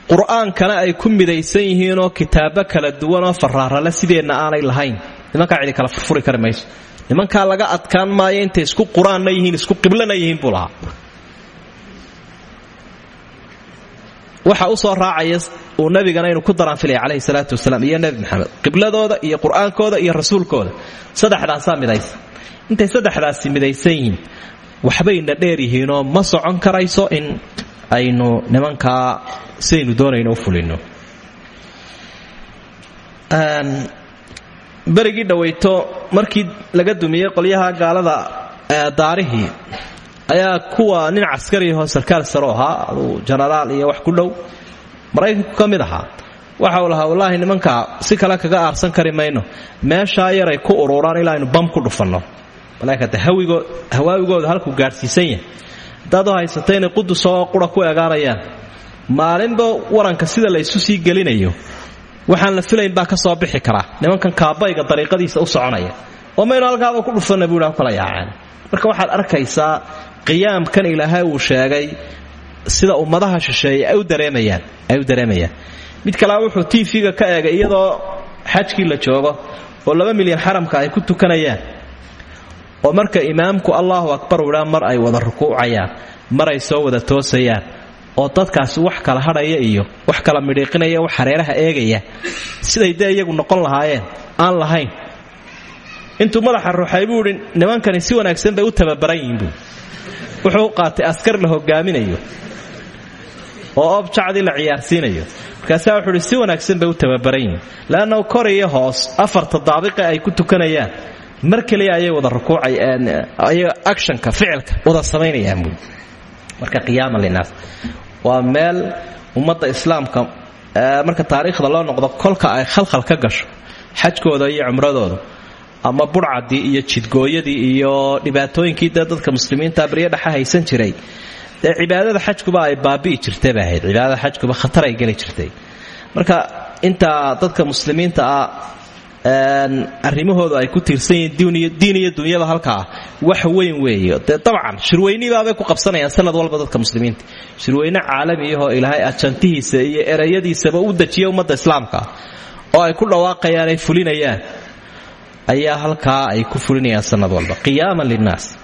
qur'aankana ay ku midaysan yihiinoo kitaabo kala duwan oo faraarale sideenna aanay lahayn. Nimankaa cidi kala furfuri kari mayso. Nimankaa laga adkaan maayo intay isku qur'aanna yihiin isku qiblana yihiin buu lahaa waxa u soo raacaya uu nabigana inuu ku daraanfilaya calayhi salaatu wasalaam iyo nebi maxamed qibladooda iyo qur'aankooda iyo rasuulkooda. Saddexdaasaa midaysan intay saddexdaasi midaysan waxbayna dheer yihiinoo ma socon karayso in aynu nimankaa sidaynu doonayno u fulino berigii dhaweyto markii laga dumiyey qolyaha gaalada daarihii ayaa kuwa nin caskariyahoo sarkaal saro ahaa aduu jenaraal iyo wax ku dhow maraykanku ka mid ahaa. Waxa uu lahaa wallaahi nimankaa si kale kaga aarsan kari mayno. Meeshaa yaray ku ururaan ilaa aynu bam ku dhufanno. Hawaawigooda halkuu gaadhsiisan yahay. Haddaad u haysato inay qura ku egaanayaan maalinba waranka sida la isu sii gelinayo waxaan la filayn baa ka soo bixi karaa nimankan kaabayga dariiqadiisa u soconaya. Oo maynu halkaaba ku dhufanna buu kala yaaceen marka waxaad arkaysaa qiyaamkan ilaahay uu sheegay sida ummadaha shisheeye ay u dareemayaan mid kalea wuxuu tv-ga ka eegay iyadoo xajkii la joogo oo laba milyan xaramka ay ku tukanayaan. Oo marka imaamku allahu akbar u idhaa mar ay wada rukuucayaan mar ay soo wada toosayaan oo dadkaasi wax kala hadhaya iyo wax kala midhiiqinaya wax hareeraha eegaya. Siday dee iyagu noqon lahaayeen aan lahayn intuu madaxa ruuxay buu idhi nimankani si wanaagsan bay u tababaran yihiin buu. Wuxuu qaatay askar la hogaaminayo oo oobjacdii la ciyaarsiinayo. Markaasaa wuxuu si wanaagsan bay u tababaran yihiin leannahu kor iyo hoos afarta daabiqe ay ku tukanayaan. Mar keliya ayay wada rukuucay actionka ficilka wada samaynayaan buu. Marka qiyaama linaas. Waa meel ummadda islaamka marka taariikhda loo noqdo kolka ay khalkhal ka gasho xajkooda iyo cumradooda ama burcadii iyo jidgooyadii iyo dhibaatooyinkii dadka muslimiinta baryo dhexa haysan jiray. Dee cibaadada xajkuba ay baabi'i jirtay bay ahayd cibaadada xajkuba khatar ay geli jirtay marka intaa dadka muslimiinta ah arrimahoodu ay ku tiirsan yihiin diin iyo dunyada halkaa wax weyn weeye dee dabcan shirweynibaabay ku qabsanayaan sanad walba dadka muslimiinta. Shirweyne caalamiyahoo ilaahay ajantihiisa iyo erayadiisaba u dejiya ummadda islaamka oo ay ku dhawaaqayaan ay fulinayaan ayaa halkaa ay ku fulinayaan sanad walba. Qiyaaman linnaas.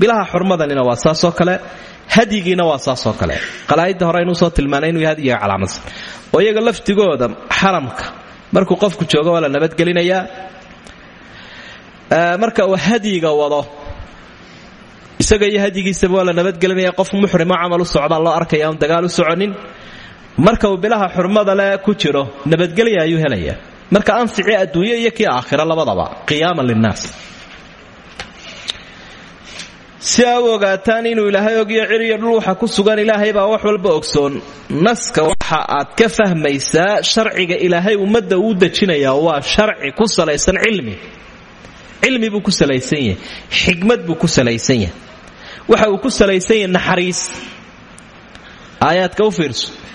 Bilaha xurmadanina waa saasoo kale hadyigiina waa saasoo kale. Qalaa'idda hore aynuusoo tilmaanay inuu hadyiga calaamadsan oo iyaga laftigooda xaramka markuu qofku joogo waa la nabadgelinayaa marka uu hadyiga wado isaga iyo hadyigiisaba waa la nabadgelinaya. Qof muxrimo camal u socdaa loo arkaya un dagaal u soconin. Marka uu bilaha xurmada le ku jiro nabadgelya ayuu helaya marka anfici adduunyo iyo kii aakhira labadaba qiyaaman linnaas. Si aa u ogaataan inuu ilaahay ogyo ciriyo dhul waxa ku sugan ilaahay baa wax walba ogsoon. Naska waxa aad ka fahmaysaa sharciga ilaahay ummadda uu dejinayaa waa sharci ku salaysan cilmi. Cilmi buu ku salaysan yahay xikmad buu ku salaysan yahay. Waxa uu ku salaysan yahay naxariis. Aayaadka u fiirso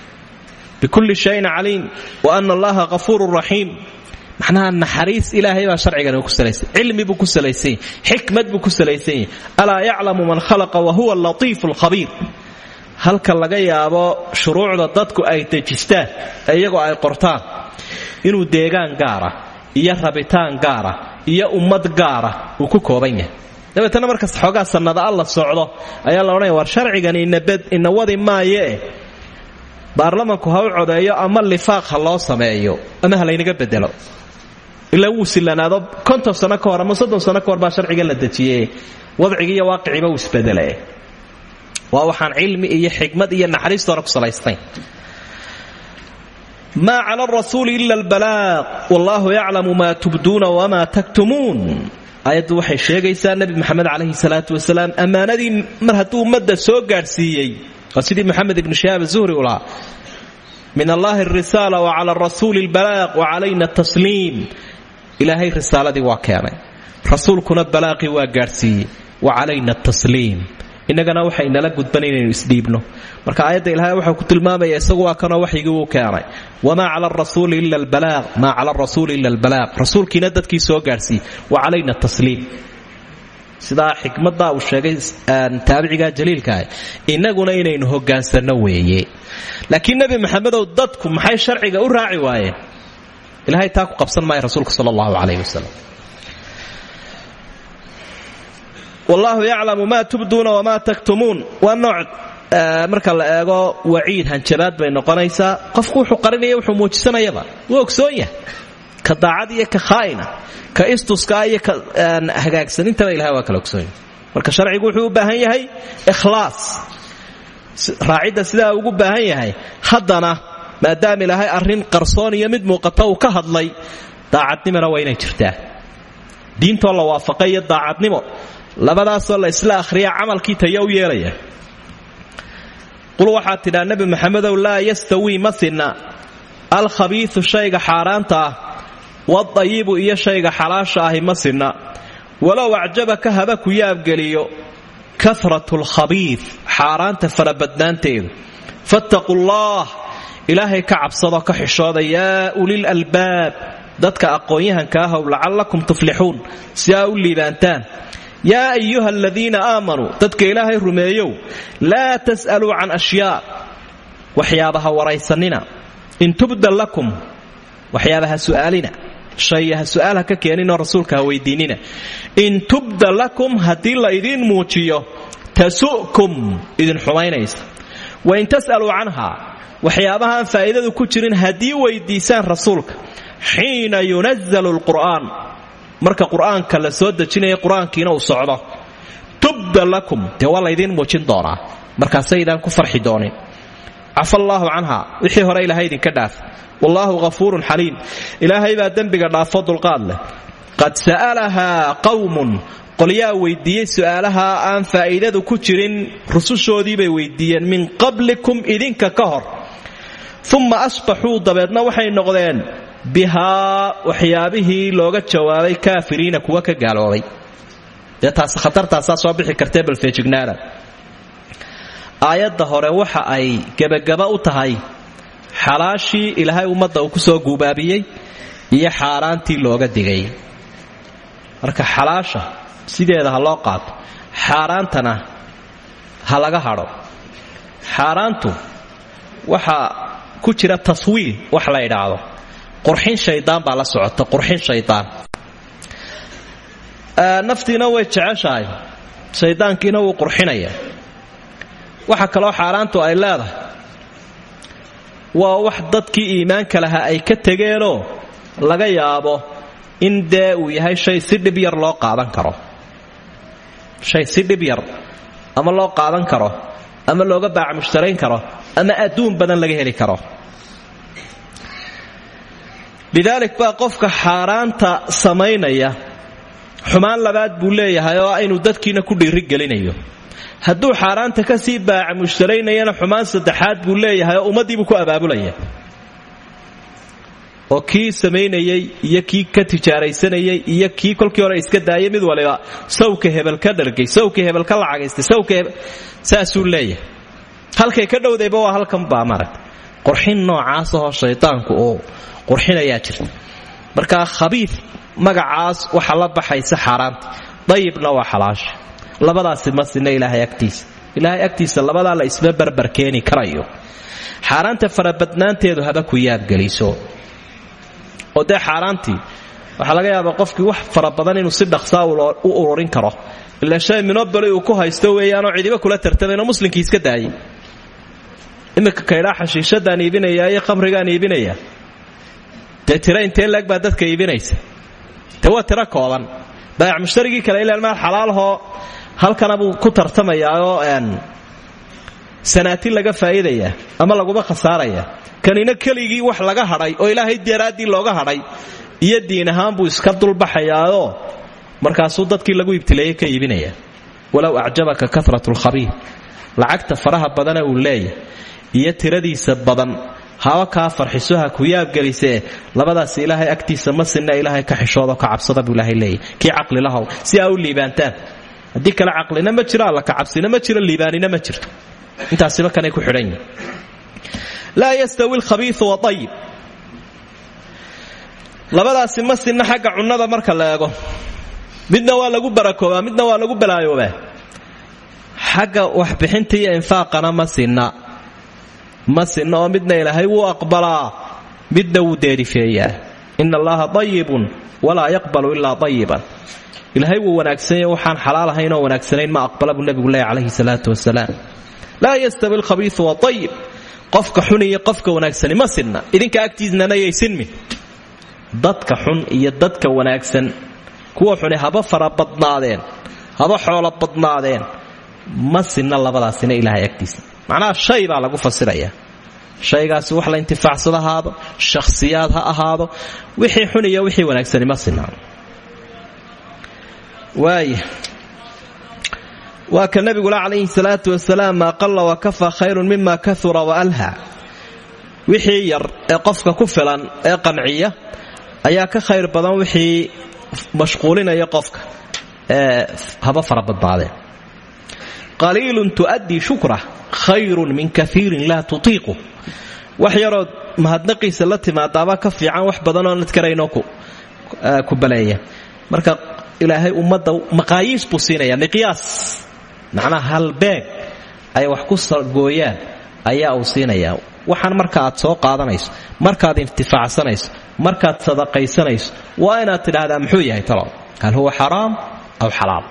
bikulli shayin caliim wa ana allaha hafuurun raxiim macnaha naxariis ilaahay baa sharcigan ku salaysan cilmi buu ku salaysan yahy xikmad buu ku salaysan yahy alaa yaclamu man khalaqa wa huwa alatiifu alkhabiir halka laga yaabo shuruucda dadku ay dejistaan iyagoo ay qortaan inuu deegaan gaara iyo rabitaan gaara iyo ummad gaara uu ku kooban yahay. Dabeetana markas xoogaa sannada alla baarlamanku ha u codeeyo ama lifaaq ha loo sameeyo ama ha laynaga bedelo ilaa wuu silanaado konton sano ka hor ama soddon sano ka hor baa sharciga la dejiye wadcigii iyo waaqiciba wuu isbedele waa waxaan cilmi iyo xikmad iyo naxariistoona ku salaysnayn maa cala arasuuli ila albalaaq. Wallaahu yaclamu maa tubduuna wamaa taktumuun. Aayaddu waxay sheegaysaa nebi maxamed calayhi salaatu wasalaam ammaanadii mar hadduu ummadda soo gaadhsiiyey waa sidii moxamed ibnu shihaab zuhri u lahaa min allahi arisaala wa cala rasuuli albalaaq wa calayna tasliim ilaahay risaaladii waa keenay rasuulkuna balaaqii waa gaadhsiiyey wa calayna tasliim innagana waxay nala gudban inaynu marka aayadda ilahay waxau ku tilmaamaya isagu waa kanoo waxyigii uu keenay. Wamaa cala arasuuli ila albalaaq maa cala arasuuli ila albalaaq rasuulkiina dadkii soo gaadhsiiyey wa calayna tasliim sidaa xikmadda uu sheegay taabiciga jaliilkaah innaguna inaynu hogaansanno weeye. Laakiin nebi maxamedow dadku maxay sharciga u raaci waayeen ilahay taa ku qabsan maaya rasuulka sal allahu calayh wasalam wallaahu yaclamu maa tubduuna wamaa taktumuun. Waa nooc marka la eego waciid hanjabaad bay noqonaysaa. Qofku wuxuu qarinaya wuxuu muujisanayaba wuu ogsoon yahay ka daacad iyo ka khaa'ina ka istuskaa iyo ka hagaagsanintaba ilahay waa kala ogsoon. Marka sharcigu wuxuu u baahan yahay ikhlaas. Raacidda sidaa ugu baahan yahay haddana maadaama ilaahay arrin qarsoon iyo mid muuqata uu ka hadlay daacadnimona waa inay jirtaa. Diintoo la waafaqay iyo daacadnimo labadaasoo la isla akhriya camalkii taya u yeelaya. Qul waxaad tidhaa nebi maxamedow laa yastawii mathina alkhabiiu shayga xaaraanta ah wadayibu iyo shayga xalaasha ahi ma sinna walow acjabaka haba ku yaabgeliyo karatu lkhabiid xaaraanta farabadnaanteedu fattaqu llah ilaahay ka cabsadoo ka xishooda yaa ulil albaab dadka aqoon-yahanka ahow lacallakum tuflixuun si aa u liibaantaan yaa ayuha aladiina aamanuu dadka ilaahay rumeeyow laa tas'aluu can ashyaa waxyaabaha waraysanina in su'aal ha ka keeninoo rasuulka ha in tubda lakum haddii la idiin muujiyo tasu'kum idin xumaynaysa. Wain tas'aluu canha waxyaabahaan faa'iidadu ku jirin haddii weydiisaan rasuulka. Xiina yunazalu lqur'aan marka qur'aanka la soo dejinaya qur'aankiina uu socdo. Tubda lakum dee waa muujin doonaa. Markaasaydaan ku farxi doonin. Cafa allaahu wixii hore ilaahay idinka dhaaf wallaahu hafuurun xaliim ilaahay baa dembiga dhaafo dulqaad leh. Qad sa'alahaa qawmun. Qolyaa weydiiyey su'aalaha aan faa'iidadu ku jirin. Rusushoodiibay weydiiyeen min qablikum idinka ka hor. Uma asbaxuu dabeedna waxay noqdeen bihaa waxyaabihii looga jawaabay kaafiriina kuwa ka gaaloobay taas khatartaasaa soo bixi kartee balfeejignaada aayadda hore waxa ay gebagaba u tahay xalaashii ilaahay ummadda uu ku soo guubaabiyey iyo xaaraantii looga digay. Marka xalaasha sideeda ha loo qaato xaaraantana ha laga hadho. Xaaraantu waxaa ku jira taswiil wax la idhaahdo qurxin shaydaan baa la socota qurxin shaydaan naftiina way jeceshahay shaydaankiina wuu qurxinaya. Waxa kaloo xaaraantu ay leedahay waa wax dadkii iimaanka lahaa ay ka tegeenoo laga yaabo in dee uu yahay shay si yar loo qaadan karo. Shay si dhib yar ama loo qaadan karo ama looga baac mushtarayn karo ama adduun badan laga heli karo. Lidaalik baa qofka xaaraanta samaynaya xumaan labaad buu leeyahay oo inuu dadkiina ku dhiirigelinayo hadduu xaaraanta ka sii baaca mushtaraynayana xumaan saddexaad buu leeyahay oo ummaddiibuu ku abaabulaya. Oo kii samaynayey iyo kii ka tijaaraysanayay iyo kii kolkii hore iska daayay mid waliba sawka hebel ka dhargay sawka hebel ka lacagaystay sawka saasuu leeyahay. Halkay ka dhowdayba waa halkan baa marag. Qurxin noocaasahoo shaydaanku uu qurxinayaa jirta. Marka khabiid magacaas waxa la baxaysa xaaraanta. Dayibna waa xalaasha labadaasi ma sina ilaahay agtiisa. Ilaahay agtiisa labadaa la isma barbar keeni karayo. Xaaraanta farabadnaanteedu haba ku yaabgeliso oo dee xaaraantii waxaa laga yaabaa qofkii wax fara inuu si dhaqsaa u ururin karo. Ila shay minobali uu ku haysto weeyaanoo cidiba kula tartamayno muslimkii iska daayay iminka kaydhaa xashiishadaan iibinaya iyo khamrigaan iibinaya. Dee intee leeg baa dadka iibinaysa. Te waa tiro kooban. Baayac mushtarigii kale ilaan maal xalaalhoo halkana buu ku tartamayaoo sanaatin laga faa'iidaya ama laguba khasaaraya. Kanina keligii wax laga hadhay oo ilaahay daraaddii looga hadhay iyo diin ahaan buu iska dulbaxayaao markaasuu dadkii lagu ibtileeyey ka iibinaya. Walow acjabaka karat lkhabiir lacagta faraha badana uu leeyahay iyo tiradiisa badan haba kaa farxiso ha ku yaabgelisee labadaas ilaahay agtiisa ma sinna ilaahay ka xishoodo ka cabsada buu ilaahay leeyahy kii caqlilahow si aa u haddii kale caqlina ma jiro alla ka cabsina ma jiro liibaanina ma jirto intaasiba kanay ku xidhan yihiin laa yastawi alkhabiiu waayib labadaasi ma sinna xagga cunnada marka la eego midna waa lagu barakoobaa midna waa lagu balaayoobaa xagga waxbixinta iyo infaaqana ma sinna. Ma sinna midna ilaahay wuu aqbalaa. Midna wuu deerifeeyaa ina allaha dayibun walaa yaqbalu ilaa dayiban ilaahay wuu wanaagsanya waxaan xalaal ahayn oo wanaagsanayn ma aqbala buu nebigu leeya calayhi salaatu wasalaam. Laa yastawi alkhabiiu waayib qofka xun iyo qofka wanaagsani ma sinna. Idinka agtiisnana yay sinmin dadka xun iyo dadka wanaagsan kuwa xuni haba fara badnaadeen haba xoolo badnaadeen ma sinna labadaasina ilaahay agtiisa macnaha shay baa lagu fasiraya. Shaygaasi wax la intifaacsad ahaado shakhsiyaad ha ahaado wixii xun iyo wixii wanaagsani ma sinna waaya waa ka nabigula calayhi salaatu wasalaam maa qalla wa kafa khayrun mima kaura wa alha. Wixii yar ee qofka ku filan ee qanciya ayaa ka khayr badan wixii mashquulinaya qofka ee haba fara badnaadeen qaliilun tu'addii shukra khayrun min kaiirin laa tutiiqu. Wax yarood mahadnaqiisa la timaadaaba ka fiican wax badanoo nad karaynoo ku baleeya marka ilaahay ummadda maqaayiis buu siinaya miqyaas. Macnaha halbeeg ay wax ku sargooyaan ayaa uu siinayaa. Waxaan marka aad soo qaadanayso markaad intifaacsanayso markaad sadaqaysanayso waa inaad tidhaahdaa muxuu yahay talo? Hal huwa xaraam aw xalaal?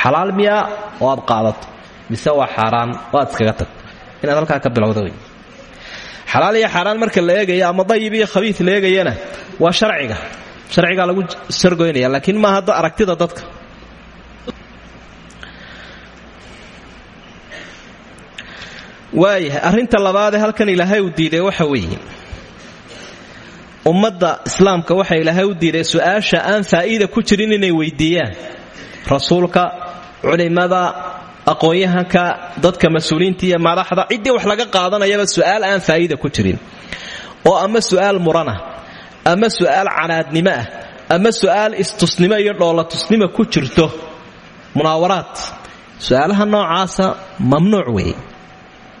Xalaal miyaa oo aad qaadato mise waa xaaraan oo aad iskaga tagto? Inaad halkaa ka bilowda wey iyo xaaraan marka la eegayo ama dayib iyo khabiid la eegayana waa sharciga sharcigaa lagu sargoynaya laakiin maaha aragtida dadka. Waayahay arrinta labaadee halkan ilaahay uu diiday waxa weeye. Ummadda islaamka waxa ilaahay u diiday su'aasha aan faa'iida ku jirin inay weydiiyaan. Rasuulka culimada aqoon-yahanka dadka mas'uuliyiinta iyo madaxda ciddii wax laga qaadanayaba su'aal aan faa'iida ku jirin. Oo ama su'aal murana ama su'aal canaadnimo ah. Ama su'aal istusnimo iyo dhoolatusnimo ku jirto. Munaawaraad su'aalaha noocaasa mamnuuc weeye.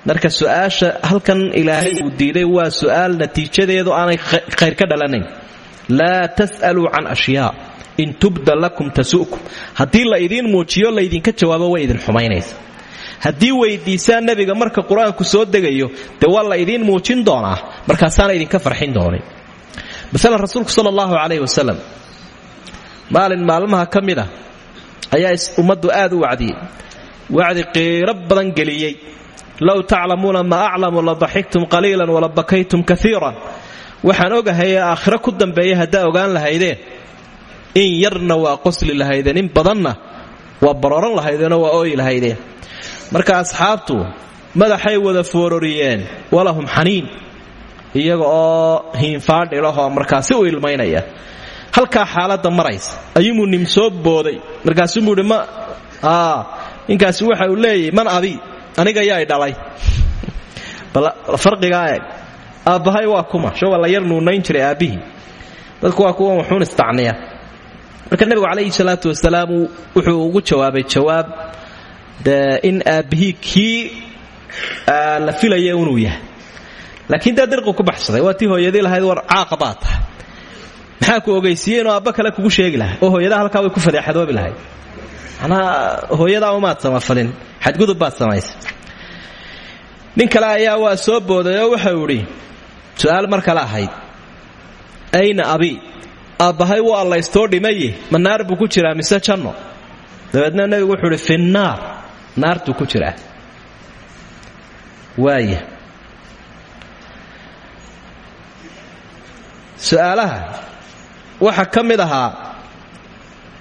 Marka su'aasha halkan ilaahay uu diiday waa su'aal natiijadeedu aanay khayr ka dhalanayn. Laa tas'aluu can ashyaa. In tubda lakum tasu'kum haddii la idiin muujiyo laydinka jawaabo way idin xumaynaysa haddii weydiisaan nebiga marka qur'aanku soo degayo dee waa la idiin muujin doonaa? Markaasaana idinka farxin doonin maala rasuulku sala allahu calayh wasalam maalin maalmaha ka mid a ayaa ummaddu aad u wacdiyey wacdi qiiro badan geliyey. Low taclamuuna maa aclamu la daxiktum qaliilan wala bakaytum kaiiran waxaan ogahay ee aakhiro ku dambeeya haddaa ogaan lahaydeen in yarna waa qosli lahaydeen in badanna waa barooran lahaydeenoo waa ooyi lahaydeen marka asxaabtu madaxay wada foororiyeen walahum xaniin iyaga oo hiinfaadhilahoo markaasi u ilmaynaya. Halkaa xaaladda maraysa. Ayuumuu nim soo booday. Markaasuumuu ihi ma ninkaasi waxa uu leeyahy man abi aniga yaa i dhalay. Bal farqigaa eeg aabbahay waa kuma. Showa la yar nuunayn jiray aabbihii. Dadku waa kuwa wuxuun istacniya. Marka nebigu calayhi salaatu wasalaam wuxuu ugu jawaabay jawaab dee in aabbihii kii la filaya inuu yahay laakiin dee dirqu ku baxsaday. Waa tii hooyadii lahayd war caaqa maxaa ku ogeysiiyey inuu aabba kale kugu sheegi lahaa? Oo hooyadaa halkaa way ku fadeexadoobi lahayd. Manaa hooyadaa umaad samafalin. Xadgudub baad samaysay nin kale ayaa waa soo booday oo waxau idhi su'aal mar kale ahayd. Ayna abi? Aabbahay waa allaystoo dhimaye ma naar buu ku jiraa mise janno? Dabeedna nebigu wuxuu idhi finnaar. Ku jiraa. Waaya su'aalaha. Waxaa ka mid ahaa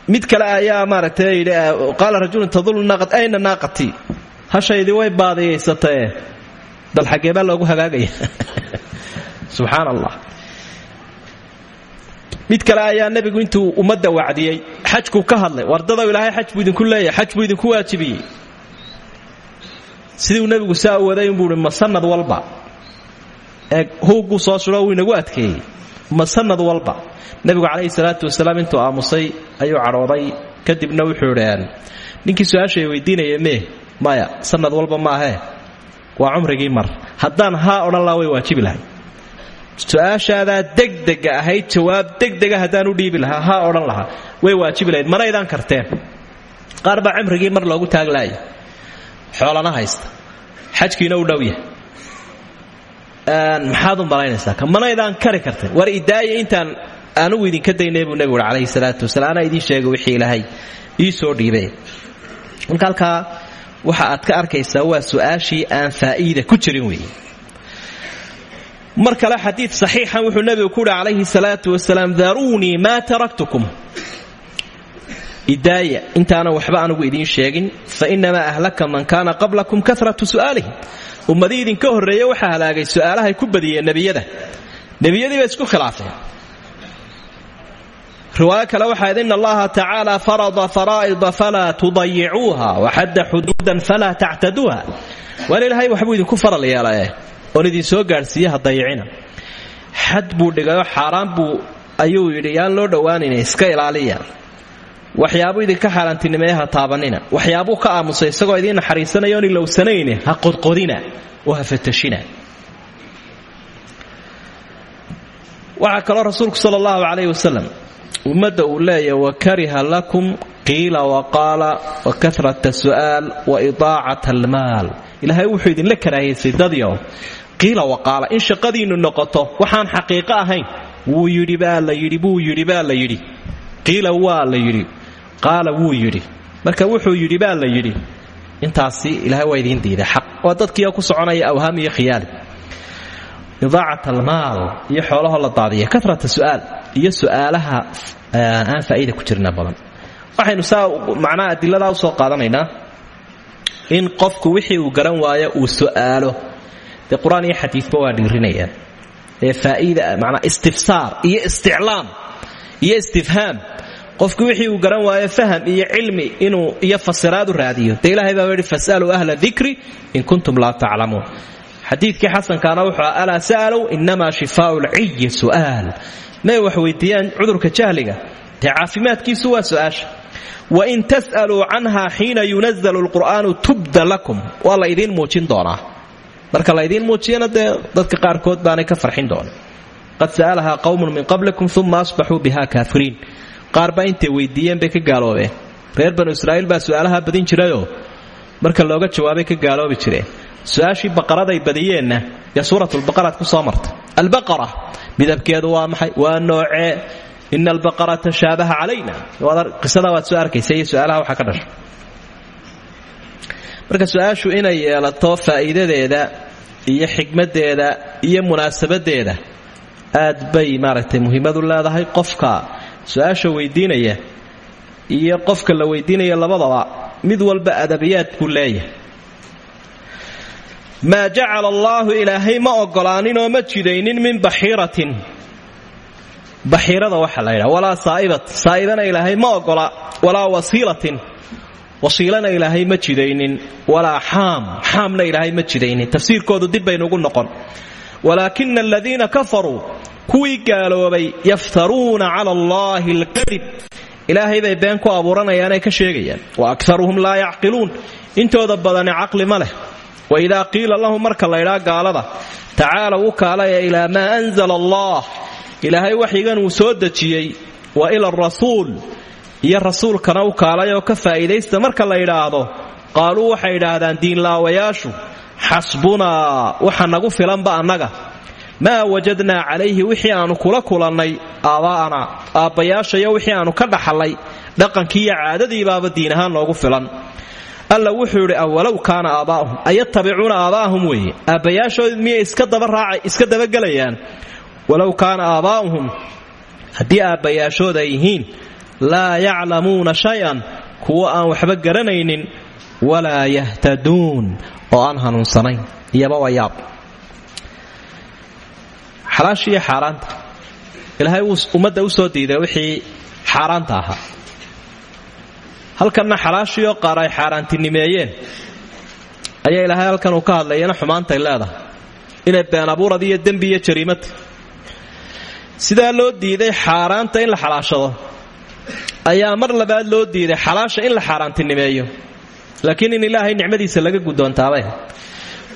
mid kale ayaa maaragtay yidhi qaala rajulun tadullu naaqat ayna naaqatii hashaydii way baadiyaysatae bal xaggee baa loogu hagaagaya. Mid kale ayaa nebigu intuu ummadda wacdiyey xajkuu ka hadlay. Wardadow ilaahay xaj buu idinku leeyahay xaj idinku waajibiyey. Siduu nebigu saa waday inbuu walba ee howguu soo suro wuu inagu ma sanad walba. Nebigu calayhi salaatu wasalaam intuu aamusay ayuu cadhooday kadibna wuxuu idhi ninkii su'aashay weydiinaya mee maya sanad walba maahee waa cumrigii mar. Haddaan haa odhan laha way waajibi lahay su'aashaadaa degdega ahayd jawaab degdega haddaan u dhiibi lahaa haa odhan lahaa way waajibi lahayd. Manaydaan karteen. Qaar baa cimrigii mar loogu taaglaaya xoolana haysta. Xajkiina u dhow yahay maxaad u malaynaysaa? Ka manaydaan kari karteen war idaaya intaan anugu idinka daynay buu nebigu ui salaatu wasalaam anaa idiin wixii ilaahay ii soo dhiibay. Marka waxa aad ka arkaysaa waa su'aashii aan faa'iida ku jirin weeye. Mar kale xadiid saxiixan wuxuu nebigu ku uhi calayhi salaatu wasalaam daruunii maa taraktukum. Idaaya intaana waxba anugu idiin sheegin fa inamaa ahlaka man kaana qablakum karatu su'aalihim ummadii idinka horreeye waxaa halaagay su'aalahay ku badiyeen nebiyada. Nebiyadii bay isku khilaafeen. Riwaayo kale waxayd in allaha tacaala farada faraa'ida falaa tudayicuuha waxadda xuduudan falaa tactaduuha waan ilaahay waxbuu idinku faral yeelae oon idin soo gaadhsiiye ha dayicina xad buu dhigayoo xaaraan buu ayuu yidhi yaan loo dhowaanayna iska ilaaliya waxyaabuu idinka xaaraantinimeeye ha taabanina. Waxyaabuu ka aamusay isagoo idiin naxariisanaya oon ilowsanayne ha qodqodina oo ha fatashina. Waxaa kaloo rasuulku sala allahu calayhi wasalam ummadda uu leeyahy wakariha lakum qiila waqaala wa karata su'aal wa idaacat almaal. Ilaahay wuxuu idinla karaahaysay dadyo qiila waqaala in shaqadiinnu noqoto waxaan xaqiiqo ahayn. Wuu yidhi baa la yidhi buu yidhi baa la yidhi. Qiila waa la yidhi qaala wuu yidhi. Marka wuxuu yidhi baa la yidhi intaasi ilahay waa idiin diiday xaq. Waa dadkiioo ku soconaya awhaam iyo khiyaali idaacat almaal iyo xoolahoo la daadiya. Karata su'aal iyo su'aalaha aan faa'iida ku jirna badan. Waxaynu saa macnaha adiladaa u soo qaadanaynaa in qofku wixii uu garan waayo uu su'aalo. Dee qur'aan iyo xadiidba waa dhiirinayaan. Ee faa'iida manaa istifsaar iyo isticlaam iyo istifhaam qofku wixii uu garan waayo faham iyo cilmi inuu iyo fasiraad u raadiyo. Dee ilahay baa yidhi fasaluu ahla dikri in kuntum laa taclamuun. Xadiidkii xasankaana wuxuu alaa sa'alow inamaa shifaau lciyi su'aal. May wax weydiiyaan cudurka jahliga dee caafimaadkiisu waa su'aasha. Wain tas'aluu canha xiina yunazalu lqur'aanu tubda lakum. Waa la idiin muujin doonaa. Marka la idiin muujiyana dee dadka qaarkood baanay ka farxin doona qad sa'alahaa qowmun min qablikum uma asbaxuu biha kaafiriin qaar baa intay weydiiyeen bay ka gaaloobeen. Reer banu israa'iil baa su'aalaha badin jirayoo marka looga jawaabay ka gaaloobi jireen su'aashii baqaraday badiyeenna ee suuratulbaqaraad ku soo martay. Albaqara midabkeedu waa maxay? Waa noocee ina albaqara tashaabaha calayna. Qisada waad soo arkaysa iyo su'aalaha waxaa ka dhasha. Marka su'aashu inay yeelato faa'iidadeeda iyo xikmaddeeda iyo munaasabadeeda aad bay maaragtay muhiimadu leedahay qofka su'aasha weydiinaya iyo qofka la weydiinaya labadaba mid walba adabiyaad buu leeyahay. Maa jacala allaahu ilaahay ma ogolaaninoo ma jidaynin min baxiiratin. Baxiirada waxa la ydhaha walaa saa'ibat saa'ibana ilaahay ma ogola walaa wasiilatin. Wasiilana ilaahay ma jidaynin walaa xaam xaamna ilaahay ma jidaynin. Tafsiirkoodu dib baynugu noqon walaakina aladiina kafaruu kuwii gaaloobay yaftaruuna cala allaahi alkadib ilaahay bay been ku abuuranayaanay ka sheegayaan wa akaruhum laa yacqiluun intooda badani caqli ma leh waidaa qiila lahum marka laydhaa gaalada tacaalow u kaalaya ilaa maa anzala allah ilaahay waxyigan uu soo dejiyey wa ila arasuul iyo rasuulkana u kaalayoo ka faa'iidaysta marka xasbunaa waxa nagu filanba annaga. Maa wajadnaa calayhi wixii aannu kula kulannay aabbaa'anaa aabbayaashayo wixii aannu ka dhaxallay dhaqankii iyo caadadiibaaba diin ahaan filan. Alla wuxuu yidhi awalow kaana aabbaa'uhum ayatabicuuna aabbaa'ahum weeye. Aabbayaashood miyay iska dabagelayaan walow kaana aabbaa'uhum haddii aabbayaashood ay yihiin laa yaclamuuna shay-an kuwo aan waxba garanaynin walaa yahtaduun oo aan hanuunsanayn. Iyaba waa yaab. Xalaasha iyo xaaraanta. Ilaahay wuu ummadda u soo diiday wixii xaaraanta ahaa. Halkanna xalaashiioo qaar ay xaaraantinimeeyeen ayaa ilaahay halkan uu ka hadlayana xumaantay leedahay. Inay been abuurad iyo dembi iyo jariimata sidaa loo diiday xaaraanta in la xalaashado ayaa mar labaad loo diiday xalaasha in la xaaraantinimeeyo laakiin in ilaahay nicmadiisa laga guddoontaabay.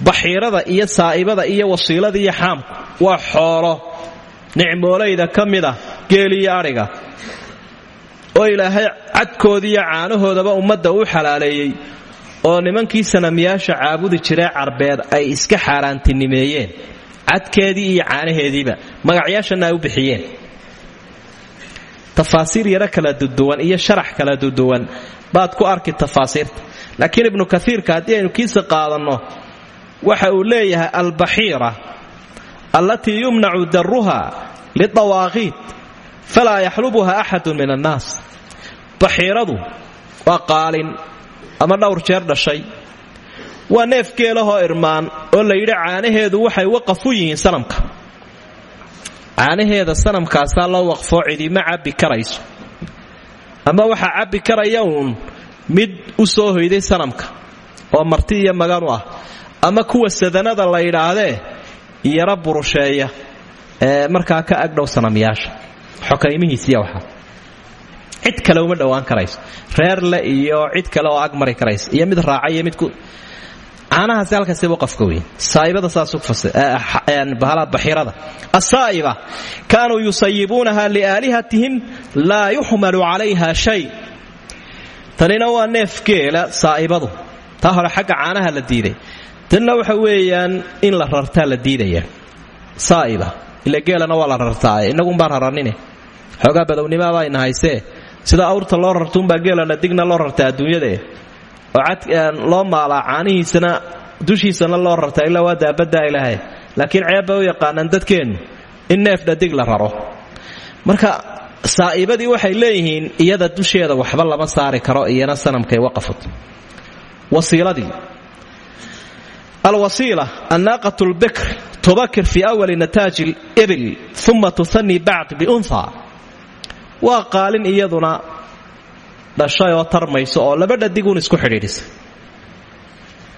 Baxiirada iyo saa'ibada iyo wasiilada iyo xaamku waa xoolo. Nicmoolayda ka mid ah geel iyo adhiga oo ilaahay cadkoodii iyo caanahoodaba ummadda uu xalaaleeyey. Oo nimankii sanamiyaasha caabudi jiree carbeed ay iska xaaraantinimeeyeen. Cadkeedii iyo caanaheediiba magacyaashana u bixiyeen. Tafaasiir yaro kala duduwan iyo sharax kala duduwan baad ku arki tafaasiirta laakiin ibnu kaiirka haddii aynu kiisa qaadanno waxa uu leeyahay albaxiira allatii yumnacu daruha lidawaaqiid falaa yaxlubuha axadu min annaas. Baxiiradu waa qaalin ama dhowr jeer dhashay. Waa neef geelahoo irmaan oo la yidhi caanaheedu waxay waqaf yihiin sanamka. Caanaheeda sanamkaasaa loo waqfoo cidima cabbi karayso. Ama waxaa cabbi karaya uun mid u soo hoyday sanamka oo marti iyo magan ah ama kuwa sadanada la yidhaahdee yara burusheeya ee markaa ka agdhow sanamyaasha xokaymihiisiiya waxaa cid kale uma dhowaan karayso. Reerle iyo cid kale oo ag mari karaysa iyo mid raaca mid ku caanahaasi halkaasi waqafka weyn. Saa'ibada saasuu baxiirada. Asaa'iba kaanuu yusayibuunaha liaalihatihim laa yuxmalu calayha shay tanina waa neef geela saa'ibadu. Taa hore xagga caanaha la diiday. Tanna waxa weeyaan in la rartaa la diidaya. Saa'iba ila geelana waa la rartaa. Innagunbaan raranine xoogaa badownimaabaa ina haysee. Sida awrta loo rartuunbaa geelana digna loo rartaa adduunyadae oo cad loo maalaa caanihiisana dushiisana loo rartaa ilaa waa daabaddaa ilaahay. Laakiin ceeb bay u yaqaanaan dadkeennu. In neef dhadig la raro. Marka saa'ibadii waxay leeyihiin iyada dusheeda waxba lama saari karo iyana sanamkay waqafut wasiiladii. Alwasiila annaaqat lbikr tubakir fii awali nataaji libil uma tuhanii bacd biunha waa qaalin iyaduna dhashay oo tarmayso oo laba dhadiguun isku xidhiidhisa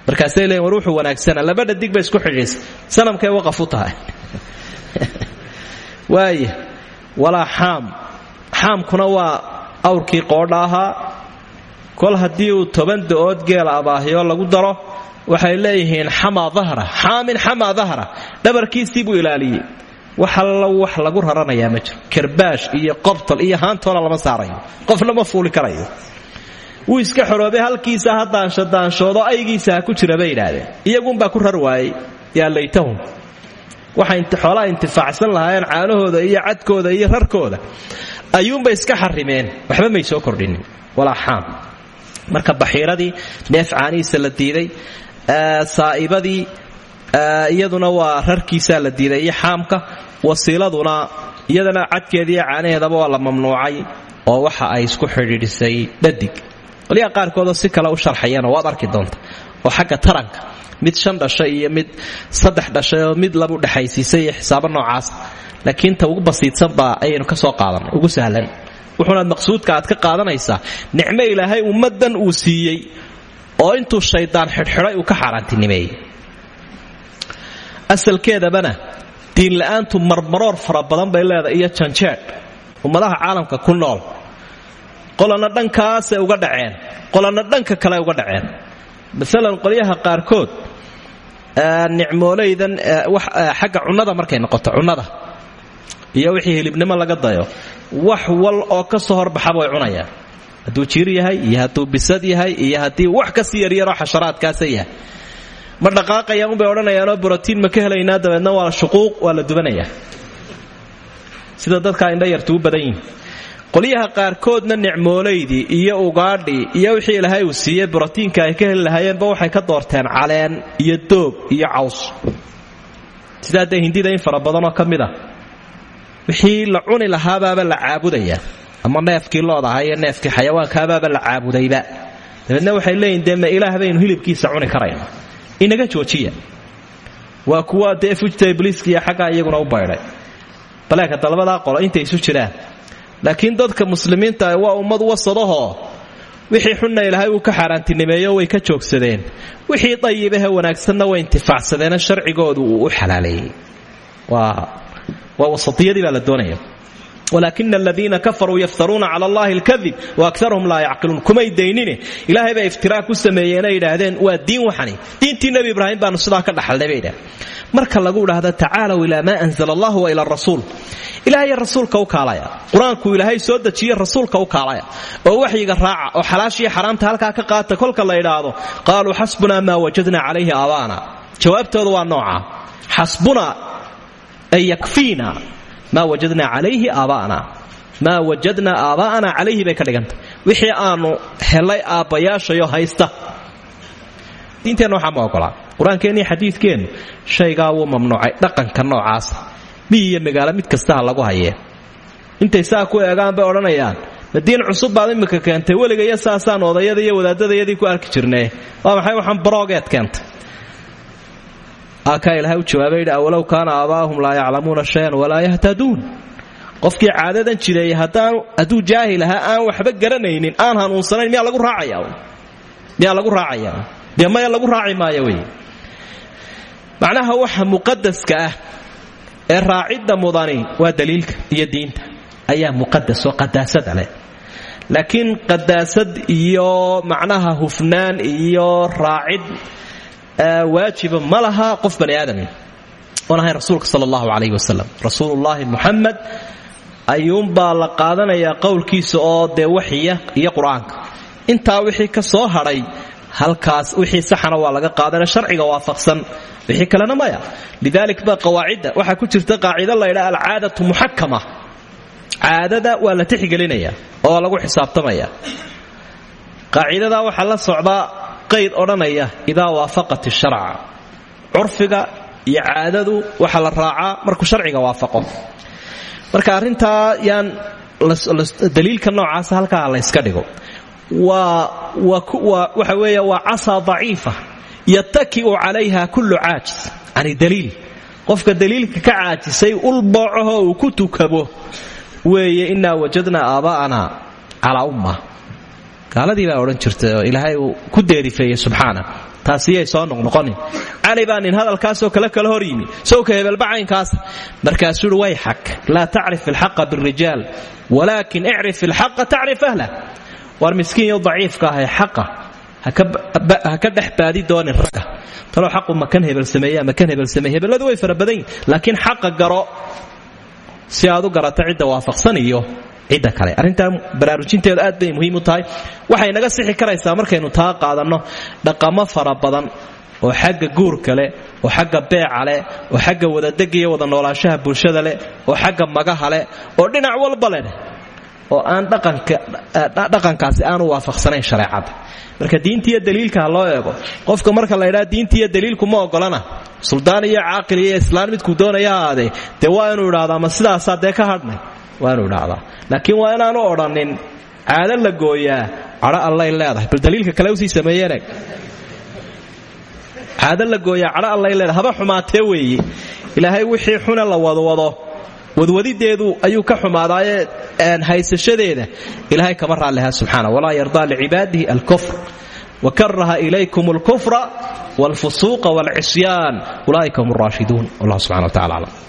markaasay leeyiin war wuxuu wanaagsana laba dhadig bay isku xidhiidhisa sanamkay waqaf tahay. Waaya walaa xaam xaamkuna waa awrkii qoodha ahaa. Kol haddii uu toban da'ood geela abaahiyo lagu daro waxay leeyihiin xamaa dahra xaamin xamaa dahra dhabarkiisii buu ilaaliyey. Wax allo wax lagu raranayaa ma jiro. Karbaash iyo qobtol iyo haantoona lama saarayo. Qofna ma fuuli karayo. Wuu iska xoroobay halkiisa ha daanshodaanshoodoo aygiisa ku jira bay yidhaahdeen. Iyagunbaa ku rar waayey yaa laytahum. Waxay xoolaha intifaacsan lahaayeen caanahooda iyo cadkooda iyo rarkooda ayuunbay iska xarimeen. Waxba may soo kordhinin. Walaa xaam. Marka baxiiradii neef caanihiisa la diiday saa'ibadii iyaduna waa rarkiisaa la diiday. Iyo xaamka wasiiladuna iyadana cadkeediiyo caanaheedaba waa la mamnuucay oo waxa ay isku xidhiidhisay dhadig. Qolyaha qaarkoodoo si kale u sharxayana waad arki doonta oo xagga taranka mid shan dhashay iyo mid saddex dhashay oo mid labu dhexaysiisay xisaabo noocaas laakiin ta ugu basiidsanbaa ayaynu ka soo qaadanay. Ugu sahlan. Wuxuunaad maqsuudka aad ka qaadanaysaa nicmo ilaahay ummaddan uu siiyey oo intuu shaydaan xidhxidhay uu ka xaaraantinimeeyey. Asalkeedabana diinla'aantu marmaroor fara badan bay leedahay iyo janjeedh ummadaha caalamka ku nool qolana dhankaasay uga dhaceen qolana dhanka kale uga dhaceen. Maalan qolyaha qaarkood nicmoolaydan xagga cunnada markay noqoto cunnada iyo wixii hilibnimo laga dayo. Wax wal oo ka soo horbaxaba way cunayaan hadduu jiir yahay iyo hadduu bisad yahay iyo haddii wax ka sii yaryaroo xasharaadkaasa yahay. Ma dhaqaaqayaan unbay odhanayaanoo brotiin ma ka helaynaa dabeedna waa shuquuq waa la sida dadkaa indha yartu u badan yihiin qolyaha qaarkoodna nicmoolaydii iyo ugaadhii iyo wixii ilaahay uu siiyey brotiinka ay ka heli lahaayeenba waxay ka doorteen caleen iyo doog iyo caws. Sidaa dee hindida in fara badanoo ka wixii la cuni lahaabaaba la caabudayaa ama neefkii loodaha iyo neefkii xayawaankaabaaba la caabudayba. Dabeedna waxay leeyihiin dee ma ilaah hilibkiisa cuni karayna inaga joojiya. Waa kuwa dee fujta ibliiskiiyo xaggaa u baydhay. Baleeka dalabadaa qolo intay isu jiraan. Laakiin dadka muslimiinta waa ummad wasadahoo wixii xunna ilaahay uu ka xaaraantinimeeyo way ka joogsadeen. Wixii dayibahe wanaagsanna way intifaacsadeena sharcigoodu uu u xalaaleeyey waa wasatiyadii baa la doonaya walaakina aladiina kafaruu yaftaruuna cala allahi alkadib waakarahum laa yacqiluun kumay daynine ilaahay baa iftiraa ku sameeyeenay yidhaahdeen waa diin waxani diintii nebi ibraahim baanu sidaa ka dhaxalnay bay idhahdeen marka lagu idhaahda tacaalow ilaa maa anzala allah wa ila rasuul ilaahay rasuulka u kaalaya qur'aanku ilaahay soo dejiye rasuulka u kaalaya oo waxyiga raaca oo xalaashiiyo xaraamta halkaa ka qaata kolka la idhaahdo qaaluu xasbunaa maa wajadna calayhi aabaana jawaabtooda waa nooca ay yakfiina maa wajadna calayhi aaba'ana maa wajadna aabaa'ana calayhi bay ka dhigantay wixii aanu helay aabbayaashayo haysta diinteenna waxaa ma ogolaa qur'aankeenni xadiidkeennu shaygaa mamnuucay dhaqanka noocaasa miyi iyo mid kastaha lagu hayee intay saa ku eegaan bay odhanayaan madiin cusub baad imika keentay weliga iyo saasaan odayada iyo wadaadadayadii ku arki jirnee waa maxay waxaan baroogeed keentay aakaa ilaahay u jawaabay yidhi awalow kaana aabaa'ahum laa yaclamuuna shayan walaa yahtaduun. Qofkii caadadan jireeyey hadduu jaahil ahaa aan waxba garanaynin aan hanuunsanayn miyaa lagu raacaya miyaa lagu raacaya dee maya lagu raaci maayo wey macnaha waxa muqadaska ah ee raacidda mudani waa daliilka iyo diinta. Ayaa muqadas oo qadaasada leh. Laakiin qadaasad iyo macnaha hufnaan iyo raacid waajiba ma laha qof bani aadami oon ahayn rasuulka sal allahu calayh wasalam rasuulullaahi muxamed ayuunbaa la qaadanayaa qowlkiisa oo dee waxya iyo qur'aanka. Intaa wixii ka soo hadhay halkaas wixii saxana waa laga qaadana sharciga waafaqsan. Wixii kalena maya. Lidalik ba qawaacidda waxaa ku jirta qaacido laydhaa alcaadatu muxakama caadada waa la tixgelinaya oo lagu xisaabtamaya. Qaacidadaa waxaa la socdaa qayd odhanaya idaa waafaqat sharca curfiga iyo caadadu waxa la raacaa markuu sharciga waafaqo. Marka arrintaa yaan daliilka noocaasa halkaa layska dhigo. Waxa weeye waa casaa daciifa yataki'u calayha kullu caajis yani daliil qofka daliilka ka caajisay ulboocaho ku tukabo weeye inaa wajadnaa aabaa'ana calaa umma gaaladii baa odhan jirtay ilaahay uu ku deerifeeyey subxaana. Taasiyay soo noqnoqonin. Cali baa nin hadalkaasoo kale kala hor yimi. Sowka hebelbacaynkaas markaasuu uhi way xaq. Laa tacrif ilxaqa birijaal walaakin icrif ilxaqa tacrif ahlah war miskiin iyo daciifka ahay xaqa. Ha ka dhex baadi doonin ragga taloo xaqu makan hebel sameeye ama kan hebel sameeye hebelladu way fara badan yihiin garo. Si aad u garato cidda waafaqsan iyo cidda kale. Arrintaa baraarujinteedu aad bay muhiim u tahay. Waxay naga sixi karaysaa markaynu taa qaadanno dhaqamo fara badan oo xagga guurka leh oo xagga beeca leh oo xagga wadadega iyo wada noolaanshaha bulshada leh oo xagga magaha leh oo dhinac walba leh oo aan dhaqankaasi aanu waafaqsanayn shareecadda. Marka diintiiyo daliilka loo eego. Qofka marka la ydhaa diintiiyo daliilku ma ogolana suldaan iyo caaqil iyo islaan midkuu doonaya ahaadee dee waa inuu idhahdaa ma sidaasaa dee ka hadhnay waa inuu idhaahdaa laakiin waa inaanu odhanin caado la gooyaa cadho allay leedahay. Bal daliilka kale u sii sameeyeen caado la gooyaa cadho allay leedahay. Haba xumaatee weeye ilaahay wixii xune la wadwado. Wadwadideedu ayuu ka xumaadaaye haysashadeeda. Ilaahay kama raalliha subxaana. Walaa yardaa licibaadihi alkufr. Wakaraha ilaykum alkufra walfusuuqa walcisyaan ulaa'ika hum raashiduun wallah subxana wa tacala